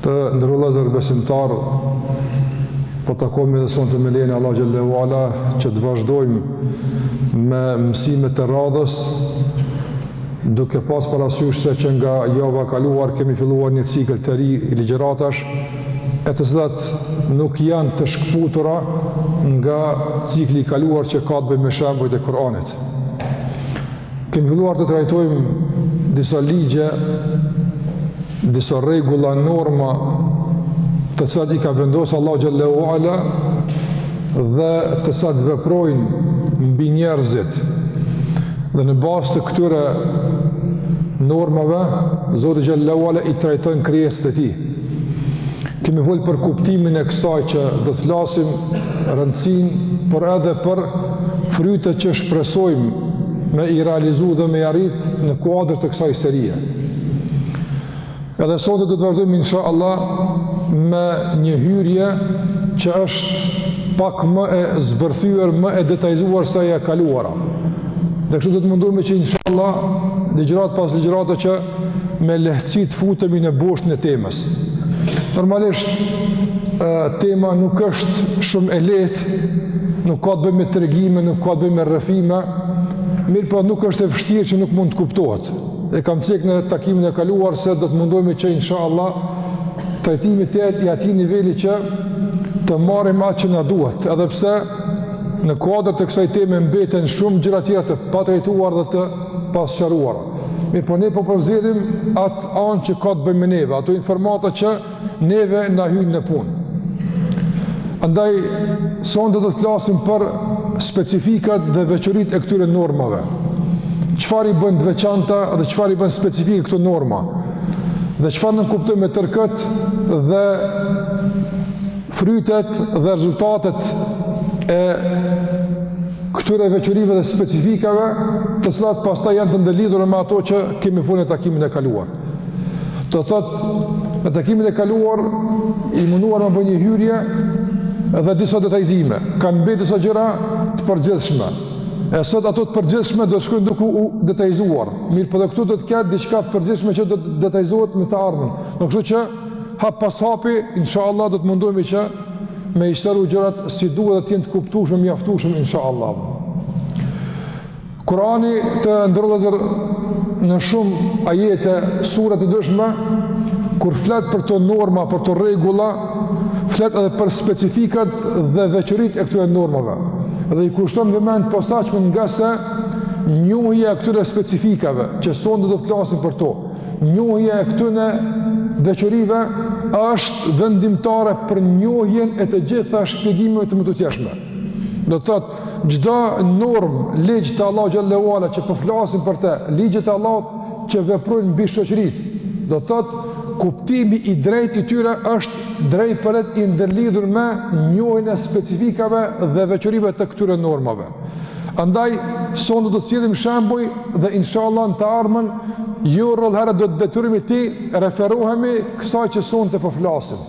Të nderuar vëllezër besimtarë, po takohemi edhe sonte me lejen e Allahut xhallahu ala që të vazhdojmë me mësimet e radhës, duke pas parasysh se që nga java kaluar kemi filluar një cikël të ri ligjëratash, e të cilat nuk janë të shkëputura nga cikli i kaluar që ka të bëjë me shembujt e Kuranit. Kemi filluar të trajtojmë disa ligje, disa rregulla, norma të cilat i ka vendosur Allahu xhallahu ala dhe të cilat veprojnë mbi njerëzit. Dhe në bazë të këtyre normave, Zoti xhallahu ala i trajton krijesat e tij. Kemi folur për kuptimin e kësaj që do të flasim rëndësinë, por edhe për frytet që shpresojmë me i realizu dhe me i arrit në kuadër të kësaj serie. Edhe sot do të vazhdojmë, insha Allah, me një hyrje që është pak më e zbërthyër, më e detajzuar se e kaluara. Dhe kështu do të mundohemi që, insha Allah, ligjëratë pas ligjërate që me lehtësi të futemi në boshtin e temës. Normalisht tema nuk është shumë e lehtë, nuk ka të bëjë me tregime, nuk ka të bëjë me rrëfime, mirëpo nuk është e vështirë që nuk mund të kuptohet. E kam cek në takimin e kaluar se do të mundohemi që inshallah trajtimi të jetë i atij niveli që të marrim atë që na duhet, edhe pse në kuadër të kësaj teme mbeten shumë gjëra të tjera të patrajtuara dhe të pasqaruara. Mirëpo ne po përzgjedhim atë anë që ka të bëjë me neve, ato informata që neve na hyjnë në punë. Andaj, sonte do të flasim për specifikat dhe veçoritë e këtyre normave. Çfarë i bën të veçanta dhe çfarë i bën specifike këto norma? Dhe çfarë nënkuptojmë e të nxjerrim dhe frytet dhe rezultatet e këtyre veçorive dhe specifikave, të cilat pastaj janë të ndërlidhura me ato që kemi folur në takimin e kaluar. Do thotë, në takimin e kaluar i munduar me bë një hyrje dhe disa detajzime. Kanë mbetë disa gjëra të përgjithshme. E sot ato të përgjithshme do të shkojnë duke u detajzuar. Mirëpo edhe këtu do të ketë diçka të përgjithshme që do të detajzohet në të ardhmen. Dhe kështu që hap pas hapi, inshallah do të mundohemi që me i sqaru gjërat si duhet dhe të jenë të kuptushme mjaftushëm, insha Allah. Kurani të nderuar vëllezër në shumë ajete, sure të ndryshme, kur flet për këto norma, për këto rregulla, flet edhe për specifikat dhe veçoritë e këtyre normave. Dhe i kushton vëmendje të posaçme ngase njohja e këtyre specifikave, që sonte do të flasim për to, Njohja e këtyne veçorive është vendimtare për njohjen e të gjitha shpjegimeve të mëtutjeshme. Do të thotë, çdo normë, ligj të Allahut xhelle ue ala që po flasim për te, ligjet e Allahut që veprojnë mbi shoqëritë, do të thotë, kuptimi i drejtë i tyre është drejtpërdrejt i ndërlidhur me njohjen e specifikave dhe veçorive të këtyre normave. Andaj, sonte do të sjellim shembuj dhe inshallah në të ardhmen, jo rrallëherë do të detyrohemi t'i referohemi kësaj që sonte po flasim.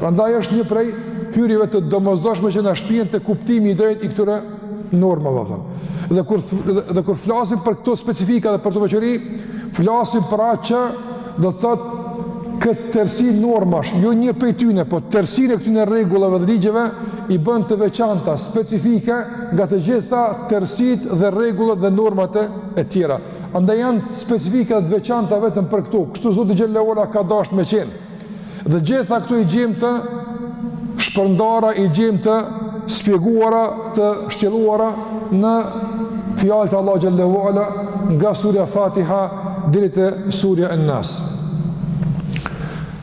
Prandaj është një prej hyrjeve të domozdoshme që na shpien te kuptimi i drejtë i këtyre normave pra. Dhe kur, dhe, dhe kur flasim për këto specifika dhe për këto veçori, flasim për atë që do të thotë këtë tërsi normash, jo një prej tyne, po tërsinë e këtyne rregullave dhe ligjeve, i bën të veçanta, specifike, nga të gjitha tërsitë dhe rregullat dhe normat e tjera. Andaj janë specifike dhe të veçanta vetëm për këto, kështu Zoti xhelle ue ala ka dasht me qenë. Dhe gjitha këto i gjejmë të shpërndara, i gjejmë të shpjeguara, të shtjelluara në fjalët e Allahut xhelle ue ala nga surja Fatiha deri te surja An-Nas.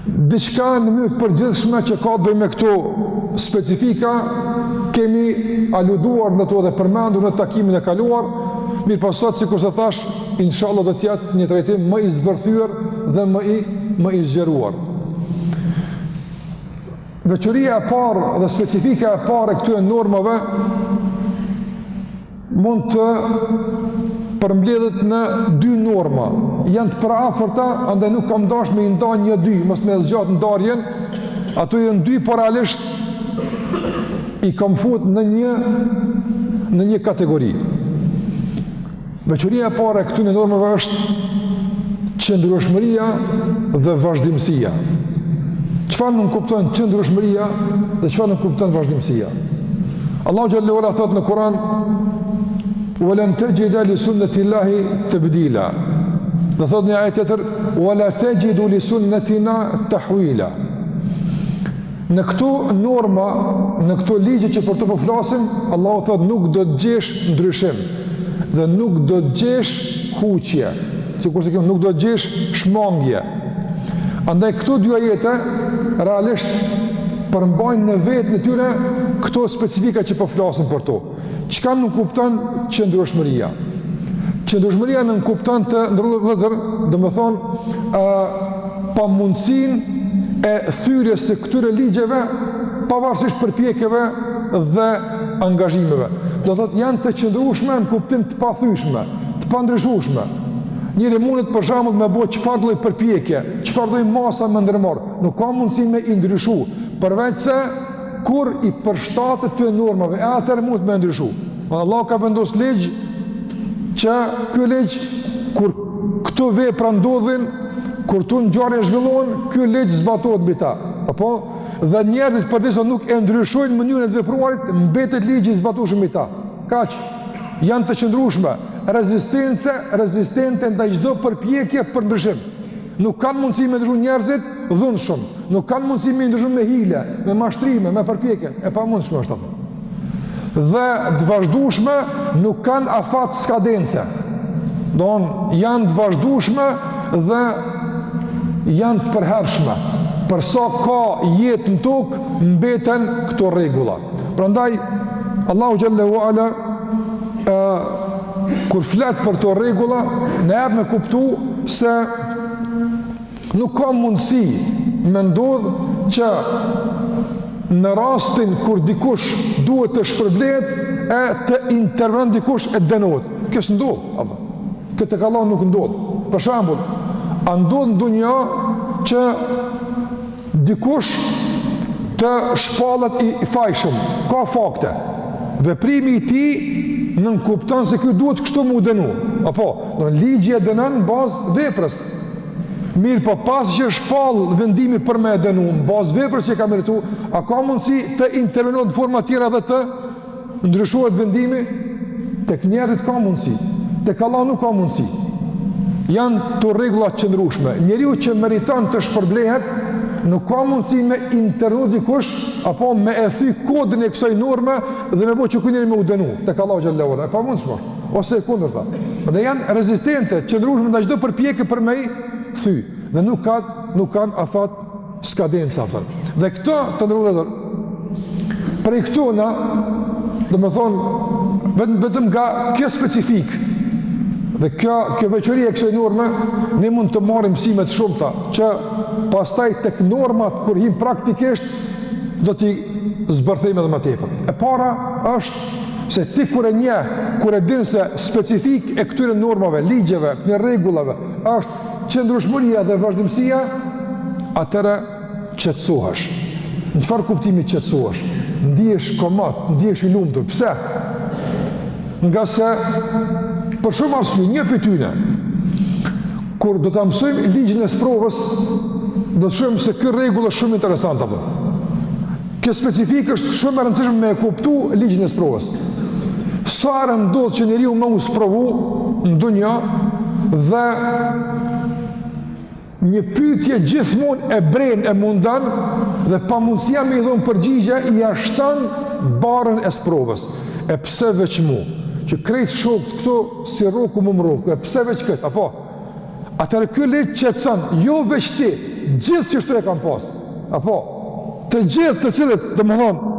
Diçka në mënyrë të përgjithshme që ka të bëjë me këto specifika kemi aluduar në to dhe përmendur në takimin e kaluar, mirëpo sot sikurse thashë inshallah do të jetë një trajtim më i zbërthyer dhe më i më i zgjeruar. Veçoria e parë dhe specifika e parë e këtyre normave mund të përmbledhet në dy norma. Janë të përafërta, andaj nuk kam dashur me i nda në dy, mos me zgjat ndarjen. Ato janë dy, po realisht i kam fut në një në një kategori. Veçoria e parë e këtyre normave është qëndrueshmëria dhe vazhdimësia. Çfarë nënkupton qëndrueshmëria dhe çfarë nënkupton vazhdimësia? Allahu xhelle ue ala thotë në Kur'an: "Wa lan tajida li sunnati Allahi tabdila." Dhe thotë në ajet tjetër: "Wa la tajidu li sunnatina tahwila." Në këto norma, në këto ligje që për to po flasim, Allahu thotë nuk do të gjesh ndryshim dhe nuk do të gjesh huqje, sikurse nuk do të gjesh shmangje. Andaj këto dy ajete realisht përmbajnë në veten e tyre këto specifika që po flasim për to. Çka nënkupton qëndrueshmëria? Qëndrueshmëria nënkupton, të nderuar vëllezër, domethënë, ë pamundësinë e thyerjes së këtyre ligjeve pavarësisht përpjekjeve dhe angazhimeve. Do thotë janë të qëndrueshme në kuptim të pathyeshme, të pandryshueshme. Njeri mundet për shembull me bo çfarë lloj përpjekje, çfarë lloj masa me ndërmarrë, nuk ka mundësi me i ndryshu, përveçse kur i përshtatet atyre normave, e atëherë mundet me e ndryshu. Ma Allah ka vendos ligj, që ky ligj, kur këto vepra ndodhin, kur këto ngjarje zhvillohen, ky ligj zbatohet mbi ta. Apo? Dhe njerëzit përderisa nuk e ndryshojnë mënyrën e të vepruarit, mbetet ligji i zbatushëm mbi ta. Kaq janë të qëndrushme, rezistence, rezistente ndaj çdo përpjekje për ndryshim. Nuk kanë mundësi me ndryshu njerëzit dhunshëm. Nuk kanë mundësi me ndryshu me hile, me mashtrime, me përpjekje. E pamundshme është apo. Dhe të vazhdushme nuk kanë afat skadence. Donë, janë të vazhdushme dhe janë të përhershme. Për sa ka jetë në tokë, mbeten këto rregulla. Prandaj Allahu xhelle ue ala kur flet për to rregulla, na jep me kuptu se nuk ka mundësi me ndodh që në rastin kur dikush duhet të shpërblehet e të intervenon dikush e dënohet. Kjo s'ndodh, apo? Kjo tek Allahu nuk ndodh. Për shembull, a ndodh në dunja që Dikush të shpallet i fajshëm, ka fakte, veprimi i tij nënkupton se ky duhet kështu mu dënu, apo, ligji e dënon në bazë veprës, mirëpo pasi që shpallet vendimi për me e dënu, në bazë veprës që ka meritu, a ka mundësi të intervenohet në forma tjera dhe të Ndryshohet vendimi, tek njerëzit ka mundësi, tek Allahu nuk ka mundësi. Janë këto rregulla të qëndrushme. Njeriu që meriton të shpërblehet, nuk ka mundësi me intervenu dikush, apo me e thy kodin e kësoj norme dhe me bo që ky njeri me u dënu, tek Allahu xhelle ue ala, e pamundshme, ose e kundërta. Dhe janë rezistente, qëndrushme ndaj çdo përpjekje për me i thy, dhe nuk, ka, nuk kanë afat skadence, a po. Dhe këto të nderuar vëllezër prej këtu na domethënë vetëm vetëm nga kjo specifikë dhe kjo kjo veçori e kësaj norme ne mund të marrim mësime të shumta që pastaj tek normat kur hyjmë praktikisht do t'i zbërthejmë edhe më tepër. E para është se ti kur e njeh, kur e din se specifikë e këtyre normave, ligjeve, këtyre rregullave është qëndrueshmëria dhe vazhdimësia, atëherë qetësohesh. Në çfarë kuptimi qetësohesh? Ndihesh komod, ndihesh i lumtur. Pse? Ngase për shumë arsye, një prej tyre, kur do ta mësojmë ligjin e sprovës, do të shohim se ky rregull është shumë interesant, apo. Kjo specifikë është shumë e rëndësishme me e kuptu ligjin e sprovës. Sa herë ndodh që njeriu me u sprovu në dunja dhe një pytje gjithmonë e bren e mundon dhe pamundësia me i dhonë përgjigje ia shton barrën e sprovës. E pse veç mu? Qe krejt shokët këtu s'i rroku, mu më rroku. E pse veç këtë? Apo? Atëherë ky ligj qetëson, jo veç ti, gjithë qështu e kanë pas. Apo, të gjithë të cilët, domethënë,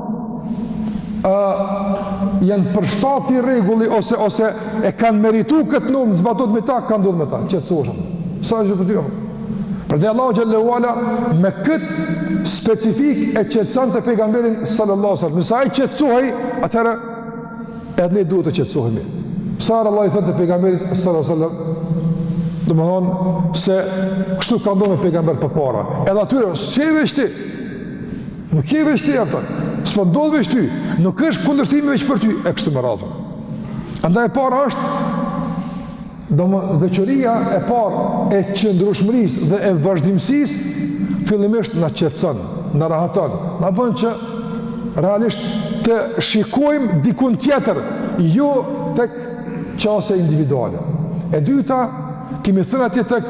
uh, janë përshtat rregullit ose, ose e kanë meritu këtë normë me u zbatu mbi ta, ka ndodh me ta, qetësohesh. S'është për ty, apo? Pra edhe Allahu xhel-le ue ala me këtë specifikë e qetëson të pejgamberin sallallahu sallam. Nëse ai qetësohej, atëherë edhe ne duhet të qetësohemi. Sa herë Allahu i thotë të pejgamberit sallallahu alajhi wasallam, domethënë se kështu ka ndodh me pejgamberë përpara. Edhe atyre, s'je veç ti. Nuk je veç ti atë. S'po ndodh veç ty. Nuk është kundërshtim veç për ty, e kështu me radhë. Andaj e para është Domethënë veçoria e parë e qëndrueshmërisë dhe e vazhdimësisë, fillimisht na qetëson, na rahaton, na bën që realisht të shikojmë dikund tjetër, jo, jo tek qasje individuale. E dyta, kemi thënë atje te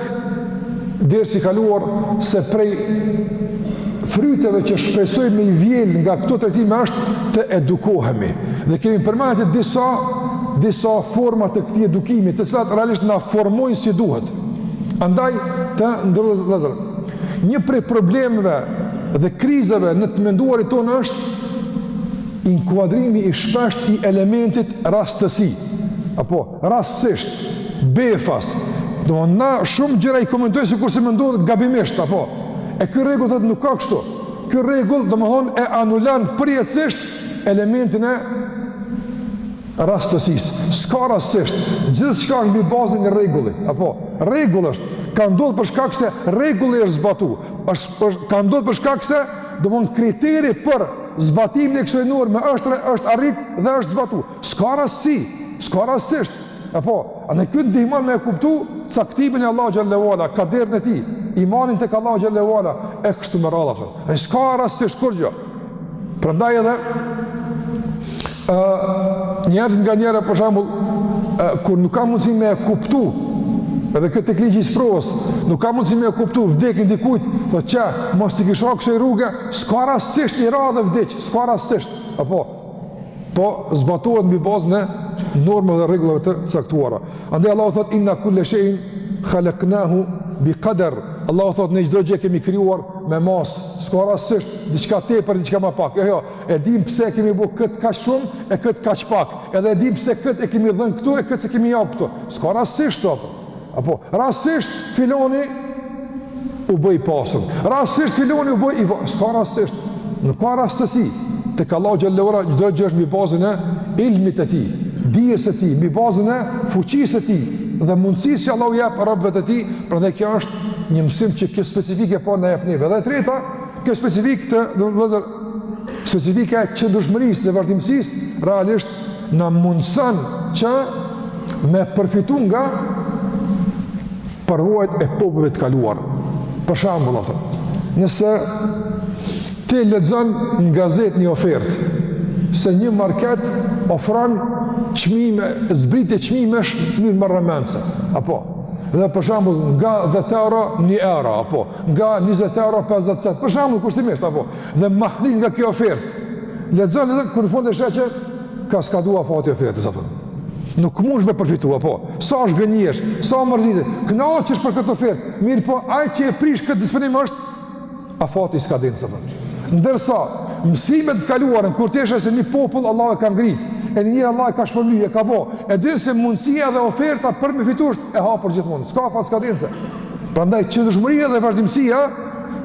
dersi i kaluar se prej fryteve që shpresoj me i vjel nga këto trajtime është të edukohemi. Dhe kemi përmend disa, disa forma të këtij edukimi, të cilat realisht na formojnë si duhet. Andaj të nderuar vëllezër. Një prej problemeve dhe krizeve në të menduarit tonë është inkuadrimi i shpeshtë i elementit rastësi. Apo, Rastësisht, befas, domethënë shumë gjëra i komentojmë sikurse me ndodh gabimisht, apo? E ky rregull thotë nuk ka kështu. Ky rregull domethënë e anulon përjetësisht elementin e rastësisë. S'ka rastësisht, gjithçka është mbi bazën e rregullit, apo? Rregull është, ka ndodh për shkak se rregulli është zbatu, është, është, ka ndodh për shkak se, domethënë kriteri për zbatimin e kësoj norme është, është arrit dhe është zbatu. S'ka rastësi, s'ka rastësisht. Apo, edhe kjo ndihmon me e kuptu, caktimin e Allahut xhele ve ala, kaderin e tij, imanin tek Allahu xhele ve ala, e kështu me radhë. E s'ka rastësisht kurgjë. Prandaj edhe, uh, njerëzit nganjëherë, për shembull, uh, kur nuk ka mundësi me e kuptu, edhe kjo te ligji i sprovës, nuk ka mundësi me e kuptu, vdekjen e dikujt, dhe që, mos të kish shku kësaj rruge, s'ka rastësisht i ra dhe vdiq, s'ka rastësisht, apo, po zbatohet mbi bazën e normave dhe rregullave të caktuara. Andaj Allahu thot inna kulle shay'in khalaqnahu biqadar. Allahu thot ne çdo gjë kemi krijuar me mas, s'ka rastësisht diçka tepër, diçka ma pak. Jo, jo, e dim pse e kemi bo kët kaq shumë e kët kaq pak. Edhe e dim pse kët e kemi dhënë këtu e kët s'e kemi jap këtu. S'ka rastësisht top. Apo, rastësisht filani u bë i pasur, rastësisht filani u bë i varfër, s'ka rastësisht, nuk ka rastësi, tek Allahu xhele ve ala, çdo gjë është mbi bazën e ilmit të tij, dijes së tij, mbi bazën e fuqisë së tij, dhe mundësisë që Allahu u jap robëve të tij, prandaj kjo është një mësim që kjo specifikë po na jap neve, dhe e treta, kjo specifikë të dashur vëllezër, specifika e qëndrueshmërisë dhe vazhdimësisë, realisht na mundëson që me përfitu nga përvojat e popujve të kaluar. Për shembull, atëm, nëse ti lexon në gazetë një ofertë se një market ofron çmime, zbritje çmimesh në mënyrë marramendëse. Apo, dhe për shembull nga 10 euro një euro apo nga 20 euro 50 cent për shembull kushtimisht apo dhe mahnitesh nga kjo ofertë. Lexon, lexon, kur në fund e sheh që ka skadu afati i ofertës, apo. Nuk mundesh me përfitu, apo. Sa zhgënjehesh, sa mërzitesh, kënaqesh për këtë ofertë, mirëpo, ai që e prish këtë disponim është, afati i skadencës, apo. Ndërsa, mësimet te e kaluara, kur ti e sheh se një popull Allah e ka ngritë, e një njeri Allah e ka shpërbly, e ka bo, e din se mundësia dhe oferta për me fitu është e hapur gjithmonë, s'ka afat skadence. Prandaj qëndrueshmëria dhe vazhdimësia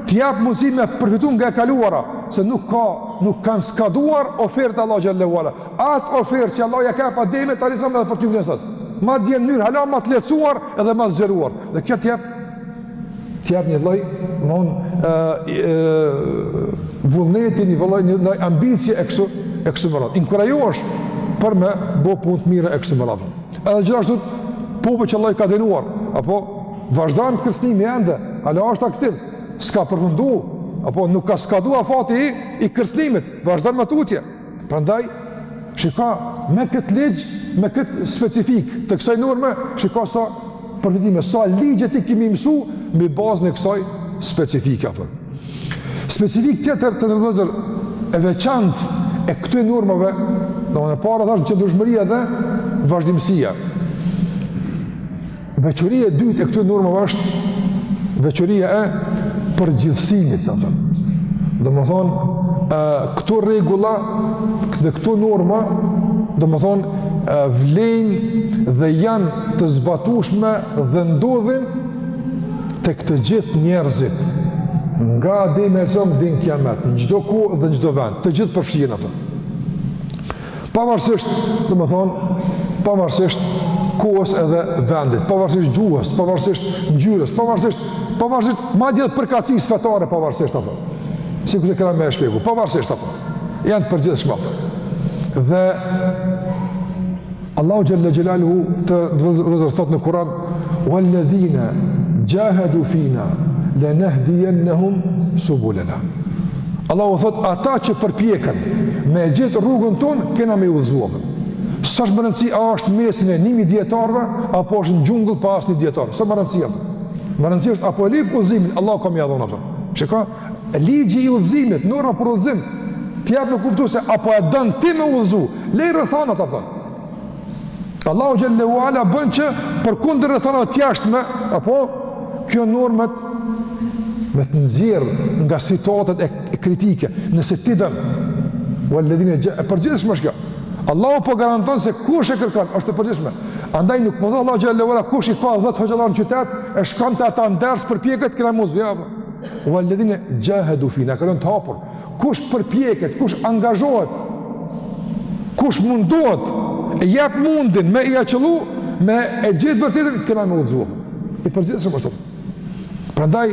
të jap mundësi me përfitu nga e kaluara, se nuk ka, nuk kanë skaduar ofertat e Allahut xhele ve ala. Atë ofertë që Allah ja ka jap Ademit alejhi selam për ty vlen sot. Madje në mënyrë hala ma të lehtësuar edhe ma zgjeruar. Dhe kjo të jap të jap një lloj von ë vullneti një një lloj ambicie e kështu e kështu me radhë. Inkurajohesh për me bo punë të mira e kështu me radhë. Edhe gjithashtu popujt që Allah i ka dënuar, apo vazhdon kërcënimi ende, hala është aktiv, s'ka përfundu, apo nuk ka skadu afati i, i kërcënimit, vazhdon më tutje. Prandaj shiko me këtë ligj, me këtë specifikë të kësaj norme, shiko sa përfitime, sa ligje t'i kemi mësu, mbi bazën e kësaj specifike. Po. Specifik tjetër të nërëzër e veçant e këtu e normave, në në parë dhe është që dëshmëria dhe vazhdimësia. Veçoria e dytë e këtyre normave është veçoria e përgjithësimit. Domethënë, këto rregulla dhe këto norma, domethënë, vlejnë dhe janë të zbatueshme dhe ndodhin tek të gjithë njerëzit, nga Ademi alejhi selam deri në kiamet, në çdo kohë dhe në çdo vend, të gjithë përfshihen në to. Pavarësisht, domethënë, pavarësisht kohës edhe vendit, pavarësisht gjuhës, pavarësisht ngjyrës, pavarësisht pavarësisht madje edhe përkatësisë fetare pavarësisht apo. Sikur që kemi me shpjegu, pavarësisht apo. Janë të përgjithshme ato. Dhe Allahu xhalla xhelaluhu të nderuar vëllezër thotë në Kur'an walladhina jahadu fina lanahdiyannahum subulana. Allahu thotë ata që përpjeken me gjetë rrugën tonë kena me i udhëzu. S'është me rëndësi a është në mesin e 1000 dijetarëve apo është në xhungël pa asnjë dijetar. S'a me rëndësi ajo. Me rëndësi është a po e lyp udhëzimin Allahu ka me ia dhënë atë. Shikoj Ligji i udhëzimit, norma për udhëzim, të jep me kuptu se a po e don ti me u udhëzu, lëri rrethanat, a po. Allahu xhallahu ala bën që përkundër rrethanave të jashtme, apo kjo normë me të nxjerr nga situatat kritike, nëse ti don. Walladhina e përgjithshme është kjo. Allahu po garanton se kush e kërkon, është e përgjithshme. Andaj nuk po thotë Allahu xhallahu ala kush i ka 10 hoxhallarë në qytet, e shkon te ata dërs, përpjeket, kena me udhëzu. Walladhina jahadu fina, e ka lënë të hapur. Kush përpjeket, kush angazhohet, kush mundohet, e jep mundin me ia qëllu, me e gjetë të vërtetën, kena me udhëzu. I përgjithshëm është. Prandaj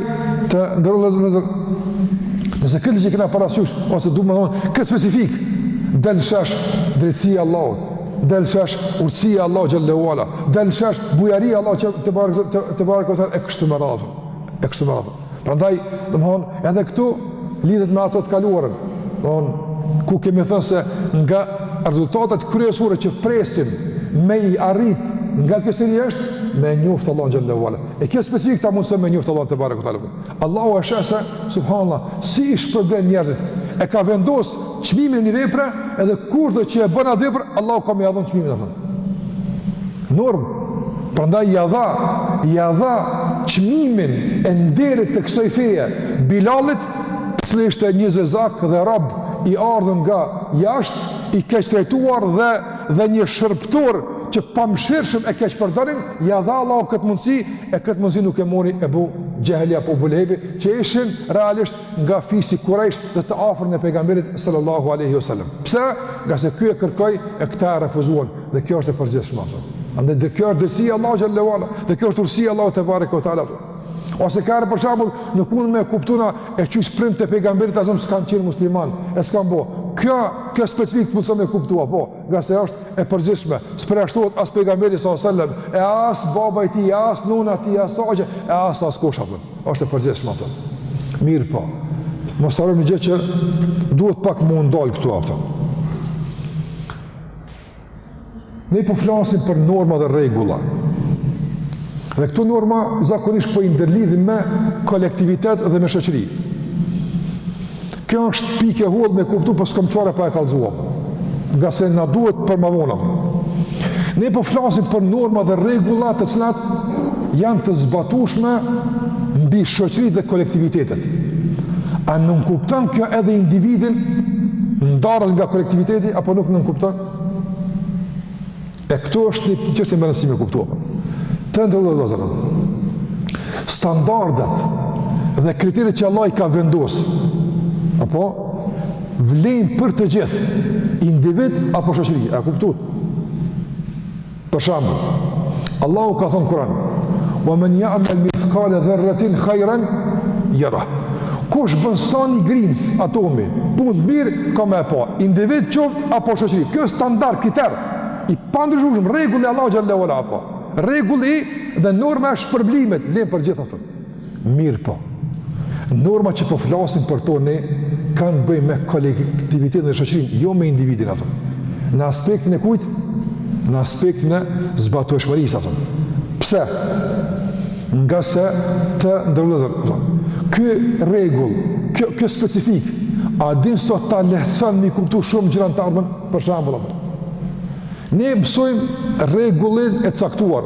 të nderuar vëllezër, nëse këtë ligj kena parasysh, ose domethënë, këtë specifikë, del në shesh drejtësia e Allahut, del në shesh urtësia e Allahut xhele ue ala, del në shesh bujaria e Allahut tebareke e kështu me radhë. e kështu me radhë. Prandaj, domethënë, edhe këtu lidhet me ato të kaluarën. Domethënë, ku kemi thënë se nga rezultatet kryesore që presim me i arrit nga kjo seri është me njoftë Allahun xhallahu ala. E kjo specifikë ta mundson me njoftë Allahun tebareke ue teala. Allahun e sheh se subhanallah si i shpërblen njerëzit. E ka vendos çmimin e një vepre, edhe kurdo që e bën atë vepër, Allahu ka me ia dhënë çmimin atë. Norm, prandaj ja dha, ja dha çmimin e nderit të kësaj feje Bilalit, i cili ishte një zezak dhe rob i ardhur nga jashtë, i keqtrajtuar dhe dhe një shërbëtor që pamëshirshëm e keqpërdornin, ja dha Allahu këtë mundësi, e këtë mundësi nuk e mori Ebu Xhehli apo Ebu Lehebi, që ishin realisht nga fisi Kurejsh dhe të afërmit e pejgamberit sallallahu alaihi wasallam. Pse? Nga se ky e kërkoi e këta e refuzuan dhe kjo është e përgjithshme. Andaj dhe kjo është drejtësi e Allahut xhallahu ala dhe kjo është urtësi e Allahut tebareke ue teala. Ose ka për shembull nuk mun me e kuptu ne qysh prindët e pejgamberit alejhi selam s'kan qenë musliman, e s'kan bo. Kjo kjo specifik mund me e kuptu po. nga se është e përgjithshme, s'përjashtohet as pejgamberi sallallahu alajhi wasallam, e as baba i tij, as nëna e tij, as axha, e as as kush apo. Është e përgjithshme apo. Mirë po. Mos ta harrojmë një gjë që duhet pak m'u ndal këtu apo. Ne po flasim për norma dhe rregulla. Dhe këto norma zakonisht po i ndërlidhim me kolektivitet dhe me shoqëri. Kjo është pikë e hollë me kuptu, po s'kam çare pa e kallëzu. Nga se na duhet për më vonë. Ne po flasim për norma dhe rregulla të cilat janë të zbatueshme mbi shoqëritë dhe kolektivitetet. A nënkupton kjo edhe individin ndaras nga kolektiviteti apo nuk nënkupton? E këtu është një një çështje me rëndësi me kuptu. Të nderuar vëllezër. Standardet dhe kriteret që Allahu i ka vendos, apo, vlejnë për të gjithë, individ apo shoqëri, a kuptuat. Për shembull, Allahu ka thonë n'Kuran, ue men jamel mithkale dherretin khajren jereh. Kush bën sa një grimcë atomi, punë t'mirë, ka me e pa, individ qoftë apo shoqëri. Kjo standard, kriter, i pandryshueshëm rregull i Allahut xhallahu ala apo rregulli dhe norma e shpërblimit vlen për gjithë ato. Mirë po. Norma që po flasim për to ne kanë të bëjnë me kolektivitetin e shoqërinë, jo me individin ato. Në aspektin e kujt? Në aspektin e zbatueshmërisë ato. Pse? Nga se të nderuar vëllezër. Ky rregull, kjo kjo specifik, a din sa ta lehtëson mi kuptu shumë gjëra n'të ardhmen? Për shembull, ne mësojmë rregullin e caktuar.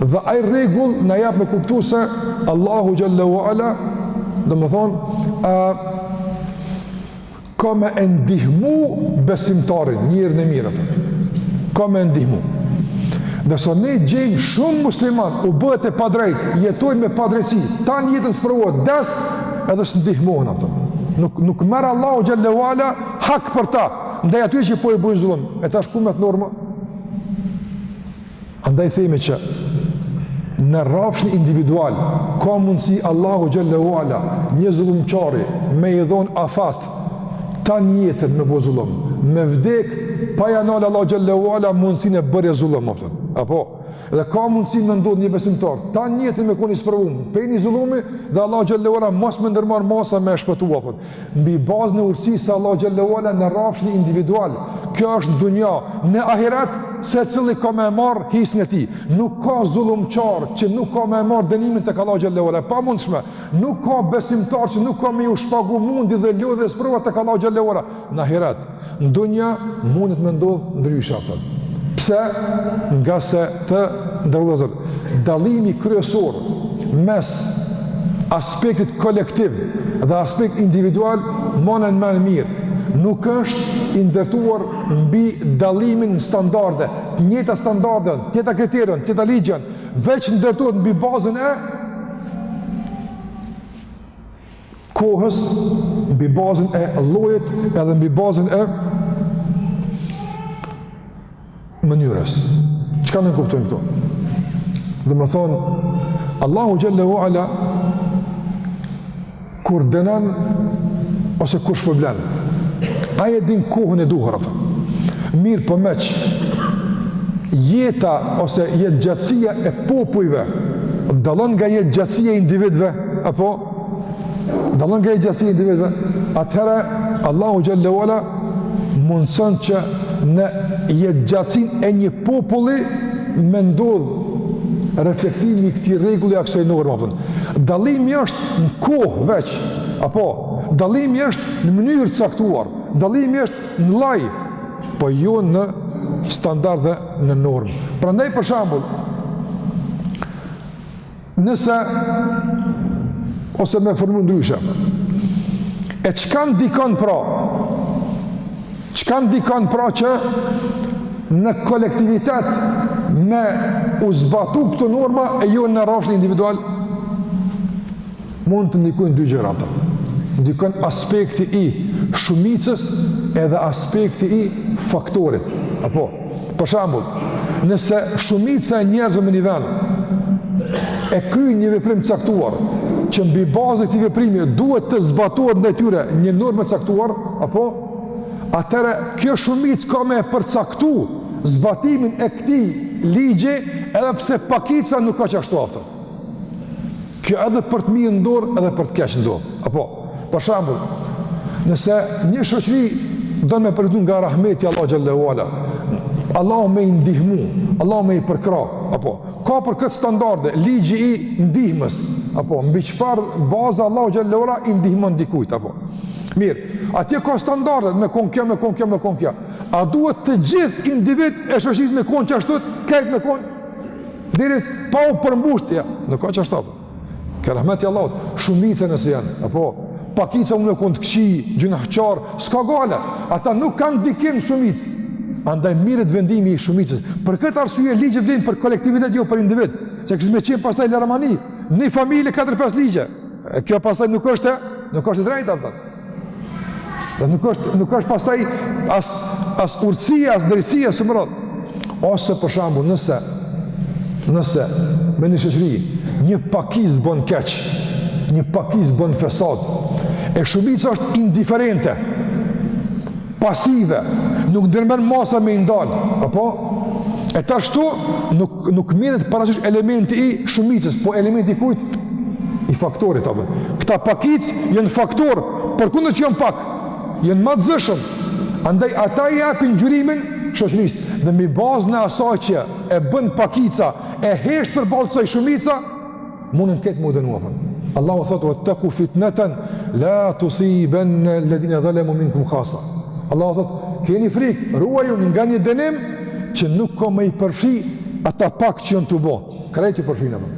Dhe ai rregull na jep me kuptu se Allahu xhallahu ala, domethënë, ë ka me e ndihmu besimtarin, njerin e mirë atë. Ka me e ndihmu. Derisa ne gjejmë shumë musliman, u bëhet e padrejt, jetojnë me padrejtësi, tanë jetën e përjeton, des edhe s'ndihmohen ato. Nuk, nuk merr Allahu xhallahu ala hak për ta, ndaj atyre që po i bëjnë zullum, e tash ku met norma? Andaj themi që në rrafshin individual, ka mundësi Allahu xhele ue ala, një zullumqari, me i dhonë afat, tan jetën me bo zullum, me vdek, pa ia nal Allahu xhele ue ala mundësinë e bërjes zullum, apëtën. apo? Dhe ka mundësi me ndodhë një besimtar, tan jetën me kon i sprovum, pej një zullumi, dhe Allahu xhele ue ala mos me ndërmarr masa me e shpëtu, apëtën. mbi bazën e urtësisë së Allahu xhele ue ala në rrafshin individual. Kjo është dunja, në ahiret secili ka me marr hisen e tij. Nuk ka zullumqar që nuk ka me marr dënimin tek Allahu xhele ue ala. E pamundshme, nuk ka besimtar që nuk ka me ju shpagu mundi dhe lodhja, sprova tek Allahu xhele ue ala në ahiret. Në dunja mundet me ndodhë ndryshe ato. Pse? Ngase të nderuar vllezër, dallimi kryesor mes aspektit kolektiv dhe aspektit individual, mane në men mirë. Nuk është i ndërtuar mbi dallimin në standarde, njëjta standarde, njëjta kritere, njëjta ligje, veç i ndërtuar mbi bazën e kohës mbi bazën e llojit edhe mbi bazën e mënyrës. Çka nënkuptojmë këtu? Domethënë, Allahu xhele ue ala, kur dënon, ose kur shpërblen, ai e din kohën e duhur, apëton. Mirëpo meqë, jeta, ose jetëgjatësia e popujve, dallon nga jetëgjatësia e individëve, apo, dallon nga jetëgjatësia e individëve, atëherë Allahu xhele ue ala mundëson që në jetëgjatësinë e një populli me ndodhë reflektimi i këtij rregulli a kësoj norma. Për. Dallimi është në kohë veç, apo dallimi është në mënyrë të caktuar, dallimi është në lloj, po jo në standard dhe në normë. Prandaj për shembull, Nëse, ose me formu ndryshe, e çka ndikon pra, çka ndikon pra që në kolektivitet me u zbatu këto norma e jo në rrafshin individual, mund të ndikojnë dy gjëra ato. Ndikon aspekti i shumicës edhe aspekti i faktorit. Apo, Për shembull, nëse shumica e njerëzve në një vend e kryejnë një veprim të caktuar, që mbi bazën e këtij veprimi duhet të zbatohet ndaj tyre një normë e caktuar, apo atëherë kjo shumicë ka me e përcaktu zbatimin e këtij ligji edhe pse pakica nuk ka qashtu aftë. Kjo edhe për të mirë ndodh edhe për të keq ndodh. Apo, për shembull, nëse një shoqëri do me përdu nga rahmeti Allah xhelle ue ala, Allahu me i ndihmu, Allahu me i përkrah, apo ka për këtë standarde ligji i ndihmës, apo mbi çfarë baza Allahu xhelle ue ala i ndihmon dikujt, apo. Mirë, atje ka standarde me kon kjo, me kon kjo, me kon kjo. A duhet të gjithë individët e shoqërisë me kon qashtu, krejt me kon Deri pa u përmbush, jo, nuk ka qashtu, apo. Kjo rahmeti Allahut, shumica nëse janë, apo, pakica mun me kon të këqij, gjynahqarë, s'ka gajle, ata nuk kanë ndikim n'shumicë. Andaj mirret vendimi i shumicës. Për këtë arsye, ligji vlen për kolektivitet, jo për individ, se kish me qenë pastaj laramani, një familje 4-5 ligje. Kjo pastaj nuk është, nuk është drejtë, apo. Dhe nuk është nuk është pastaj as as urtësia, as drejtësia së mërat. Ose për shembull, nëse nëse me një shoqëri një pakicë bën keq, një pakicë bën fesad, e shumica është indiferente. pasive, nuk ndërmerr masa me i ndalë, apo? E tash ktu, nuk, nuk mirret parasysh elementi i shumicës, po elementi i kujt? I faktorit, apo? Këta pakicë janë faktor, përkundër që janë pak, janë ma të zëshëm, andaj ata i japin ngjyrimin shoqërisë, dhe mbi bazën e asaj që e bën pakica, e hesht përballë saj shumica, Munden krejt me u dënu, apo. Allahu thotë, uetteku fitneten la tusibenne ledhine dhalemu minkum hasa. Allahu thotë, keni frikë, ruajuni nga një dënim që nuk ka me i përfshi ata pak që janë tu bo. Krejt i përfshin, apo.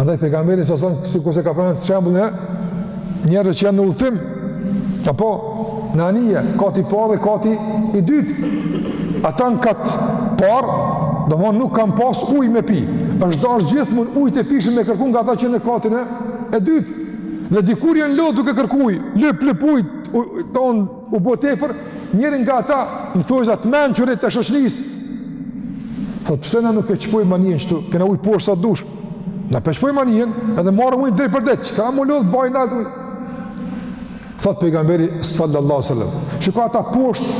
Andaj pejgamberi sallallahu sallam, sikurse ka pru shembullin e njerëzve që janë në udhëtim, Apo, në anije, kati i parë dhe kati i dytë. Ata në kat të parë, domethënë nuk kanë pas ujë me pi. është dasht gjithmonë ujë të pijshëm me kërku nga ata që janë në katin e dytë. Dhe dikur janë lodhë duke kërku ujë, lyp, lyp ujë, thonë, u bo tepër, njëri nga ata, në thonjëza të mençurit e shoqnisë. Thotë, pse na nuk e shpojmë anijen qetu, kena ujë poshtë sa dush. Na pe shpojmë anijen edhe marrim ujë drejtpërdrejt, çka me u lodh, baj nalt ujë? Thotë pejgamberi sallallahu sallam, çka ata poshtë,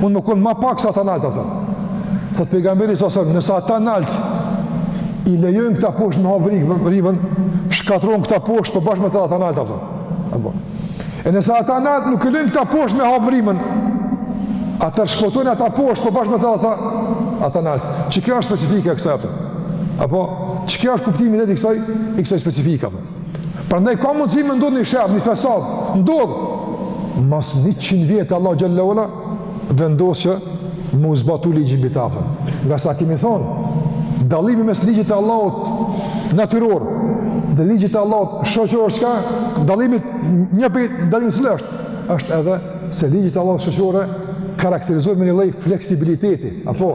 mund me kon ma pak se ata nalt, apo. Thotë pejgamberi sallallahu sallam, nëse ata nalt, i lejojnë këta poshtë me hap vrimë, vrimën, shkatrrohen këta poshtë po bashkë me ta ata nalt, apo. E nëse ata nalt nuk i lejnë këta poshtë me hap vrimën, ata shpëtojnë ata poshtë po bashkë me ta ata, ata nalt. Qe kjo është specifika e kësaj, apo. Apo, qe kjo është kuptimi dhe i kësaj, i kësaj specifike. Apo. Prandaj ka mundësi me ndodhë një sherr, një fesad, ndodh. Mas njëqind vjete Allah xhelle ue ala, vendosë që m'u zbatu ligji në çdo etapë. Nga sa kemi thonë, dallimi mes ligjit të Allahut natyror dhe ligjit të Allahut shoqëror çka, dallimi një prej dallimit cili është, është edhe se ligjet e Allahut shoqërore karakterizohen me një lloj fleksibiliteti, apo,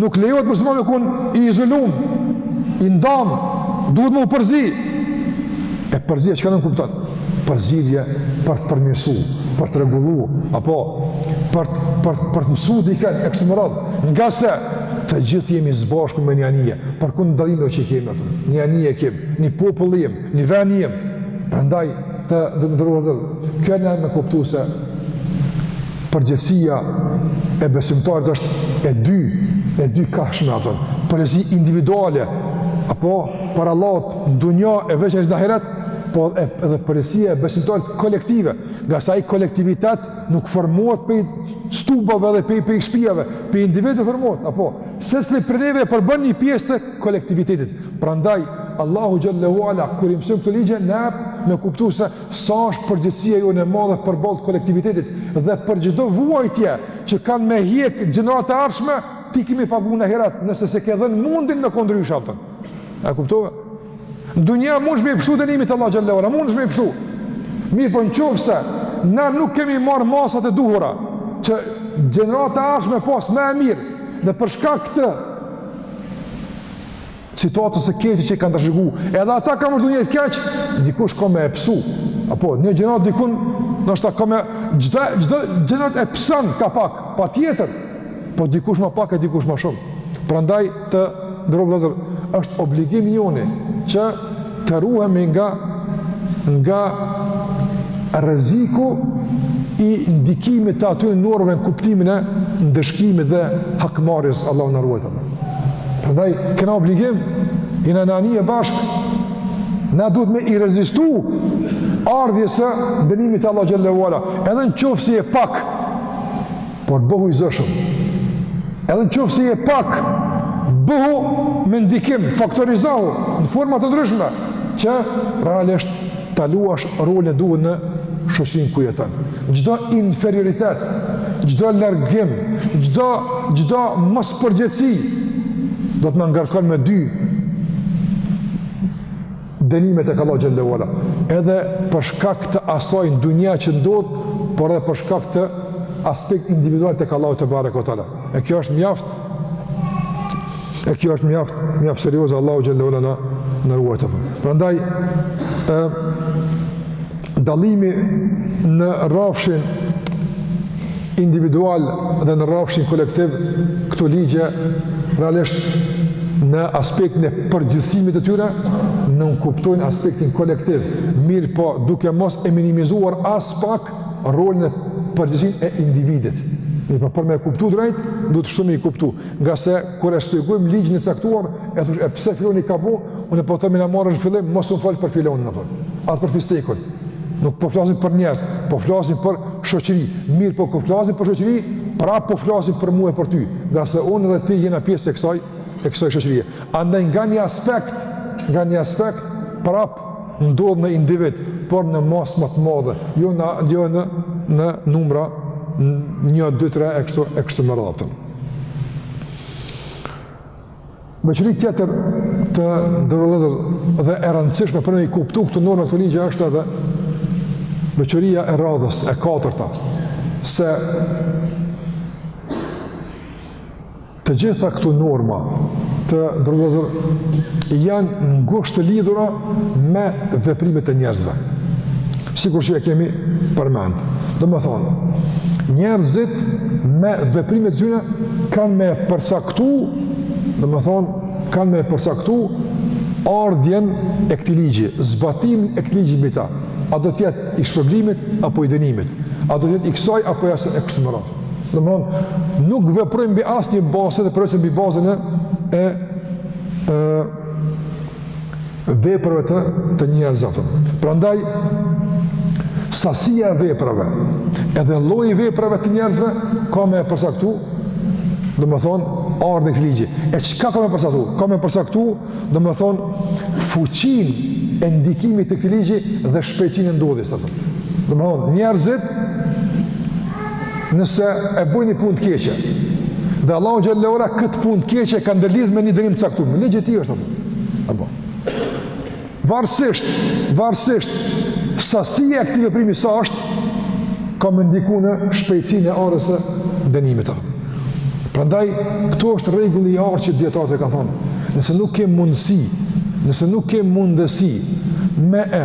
Nuk lejohet muslimani me kon i izolum, i ndam, duhet me u përzi. E përzierja çka nënkupton? Përzierje për të përmirësu, për të rregullu, apo për, për, për të mësu dikend, e kështu me radhë. Ngase, të gjithë jemi së bashku në një anije, përkundër dallimeve që i kemi, një anije kemi, një popull jemi, një vend jemi. Prandaj, Të nderuar vëllezër, kjo na jep me kuptu se përgjegjësia e besimtarit është e dy, e dykahshme atëherë, përgjegjësi individuale, apo para Allahut në dunja e veçan në ahiret, po edhe përgjegjësia e besimtarit kolektive, ngase ai kolektivitet nuk formohet prej stubave dhe prej shpijave, prej individëve formohet, apo, Secili prej neve e përbën një pjesë të kolektivitetit. Prandaj Allahu xhallahu ala kur i mëson këto ligje na jep me kuptu se sa është përgjegjësia jonë e madhe përballë kolektivitetit dhe për çdo vuajtje që kanë me hjek gjeneratat e ardhshme ti ke me pagu në ahiret nëse s'e ke dhënë mundin me e kundërshtu atë A kuptove? Në dunja mundesh me i pështu dënimit t'Allahut xhallahu ala, mundesh me i pështu. Mirëpo po në qoftë se, na nuk kemi marrë masat e duhura, që gjeneratat e ardhshme pas ma mirë, dhe për shkak të situatës së keqe që i kanë trashëgu, edhe ata ka mërdu njëtë keqë, dikush ka me e pësu, apo një gjeneratë dikun, noshta ta ka me, çdo gjeneratë e pësën ka pak, patjetër, po dikush më pak e dikush më shumë. Prandaj të nderuar vëllazër, është obligim joni që të ruhemi nga nga rreziku i ndikimit të atyre normave në kuptimin e ndëshkimit dhe hakmarrjes Allahu na ruajtë. Prandaj kena obligim i në nani e bashkë, na duhet me i rezistu ardhjes së dënimit të Allahut xhallahu ala, edhe në qoftë se je pak, por bëhu i zëshëm. Edhe në qoftë se je pak, bëhu me ndikim, faktorizohu në forma të ndryshme, që realisht ta luash rolin e duhet në shoqninë ku jeton. Çdo inferioritet, çdo largim, çdo, çdo mospërgjegjësi, do të na ngarkon me dy dënime tek Allahu xhallahu ala. Edhe për shkak të asaj në dunja që ndodh, por edhe për shkak të aspektit individual tek Allahu tebareke ve teala. E kjo është mjaft e kjo është mjaft, mjaft serioze Allahu xhallahu ala na na ruajtë. Prandaj ë Dallimi në rrafshin individual dhe në rrafshin kolektiv këto ligje realisht në aspektin e përgjithësimit të tyre nënkuptojnë aspektin kolektiv, mirëpo duke mos e minimizuar aspak rolin e përgjegjësinë e individit. Mirëpo për me e kuptu drejt, duhet kështu me i kuptu. Ngase, kur e shpjegojmë ligjin e caktuar, e thush, e pse filoni e ka bo, Unë po themi na more në fillim mos na fol për filonin apo. As për fistekun. Nuk po flasim për njerëz, po flasim për shoqëri. Mirëpo kur flasim për shoqëri, pra po flasim për mua e për ty, ngase unë dhe ti jena pjesë e kësaj e kësaj shoqërie. Andaj nga një aspekt, nga një aspekt prap ndodh në individ, por në masë më të madhe, jo në jo në në numra 1 2 3 e kështu e kështu me radhë. Veçori tjetër të nderuar vëllezër dhe e rëndësishme për me i kuptu këto norma këto ligje është edhe veçoria e radhës e katërta se të gjitha këto norma të nderuar vëllezër janë ngushtë të lidhura me veprimet e njerëzve. Sikur që e kemi përmend. Domethënë, njerëzit me veprimet e tyre kanë me përcaktu, domethënë, kanë me përcaktu ardhjen e këtij ligji, zbatimin e këtij ligji mbi ta. A do të jetë i shpërblimit apo i dënimit? A do të jetë i kësaj apo i asaj e kështu me radhë? Domethënë, nuk veprojnë mbi asnjë bazë tjetër përveçse mbi bazën e, e, e veprave të të njerëzve. Prandaj sasia e veprave, edhe lloji i veprave të njerëzve ka me përcaktu, domethënë ardhjen e këtij ligji. E çka ka me përcaktu? Ka me përcaktu, domethënë fuqinë e ndikimit të këtij ligji dhe shpejtësinë e ndodhjes së tij. Domethënë njerëzit nëse e bëjnë një punë të keqe, dhe Allahu xhelle ue ala kët punë të keqe ka ndërlidh me një dënim të caktuar. Ligji i tij është atë. Apo. Varësisht, varësisht, sasia e këtij veprimi sa është, ka me ndiku në shpejtësinë e ardhjes së dënimit. Prandaj, këtu është rregulli i artë që dijetarët e kanë thonë. Nëse nuk ke mundësi, nëse nuk ke mundësi me e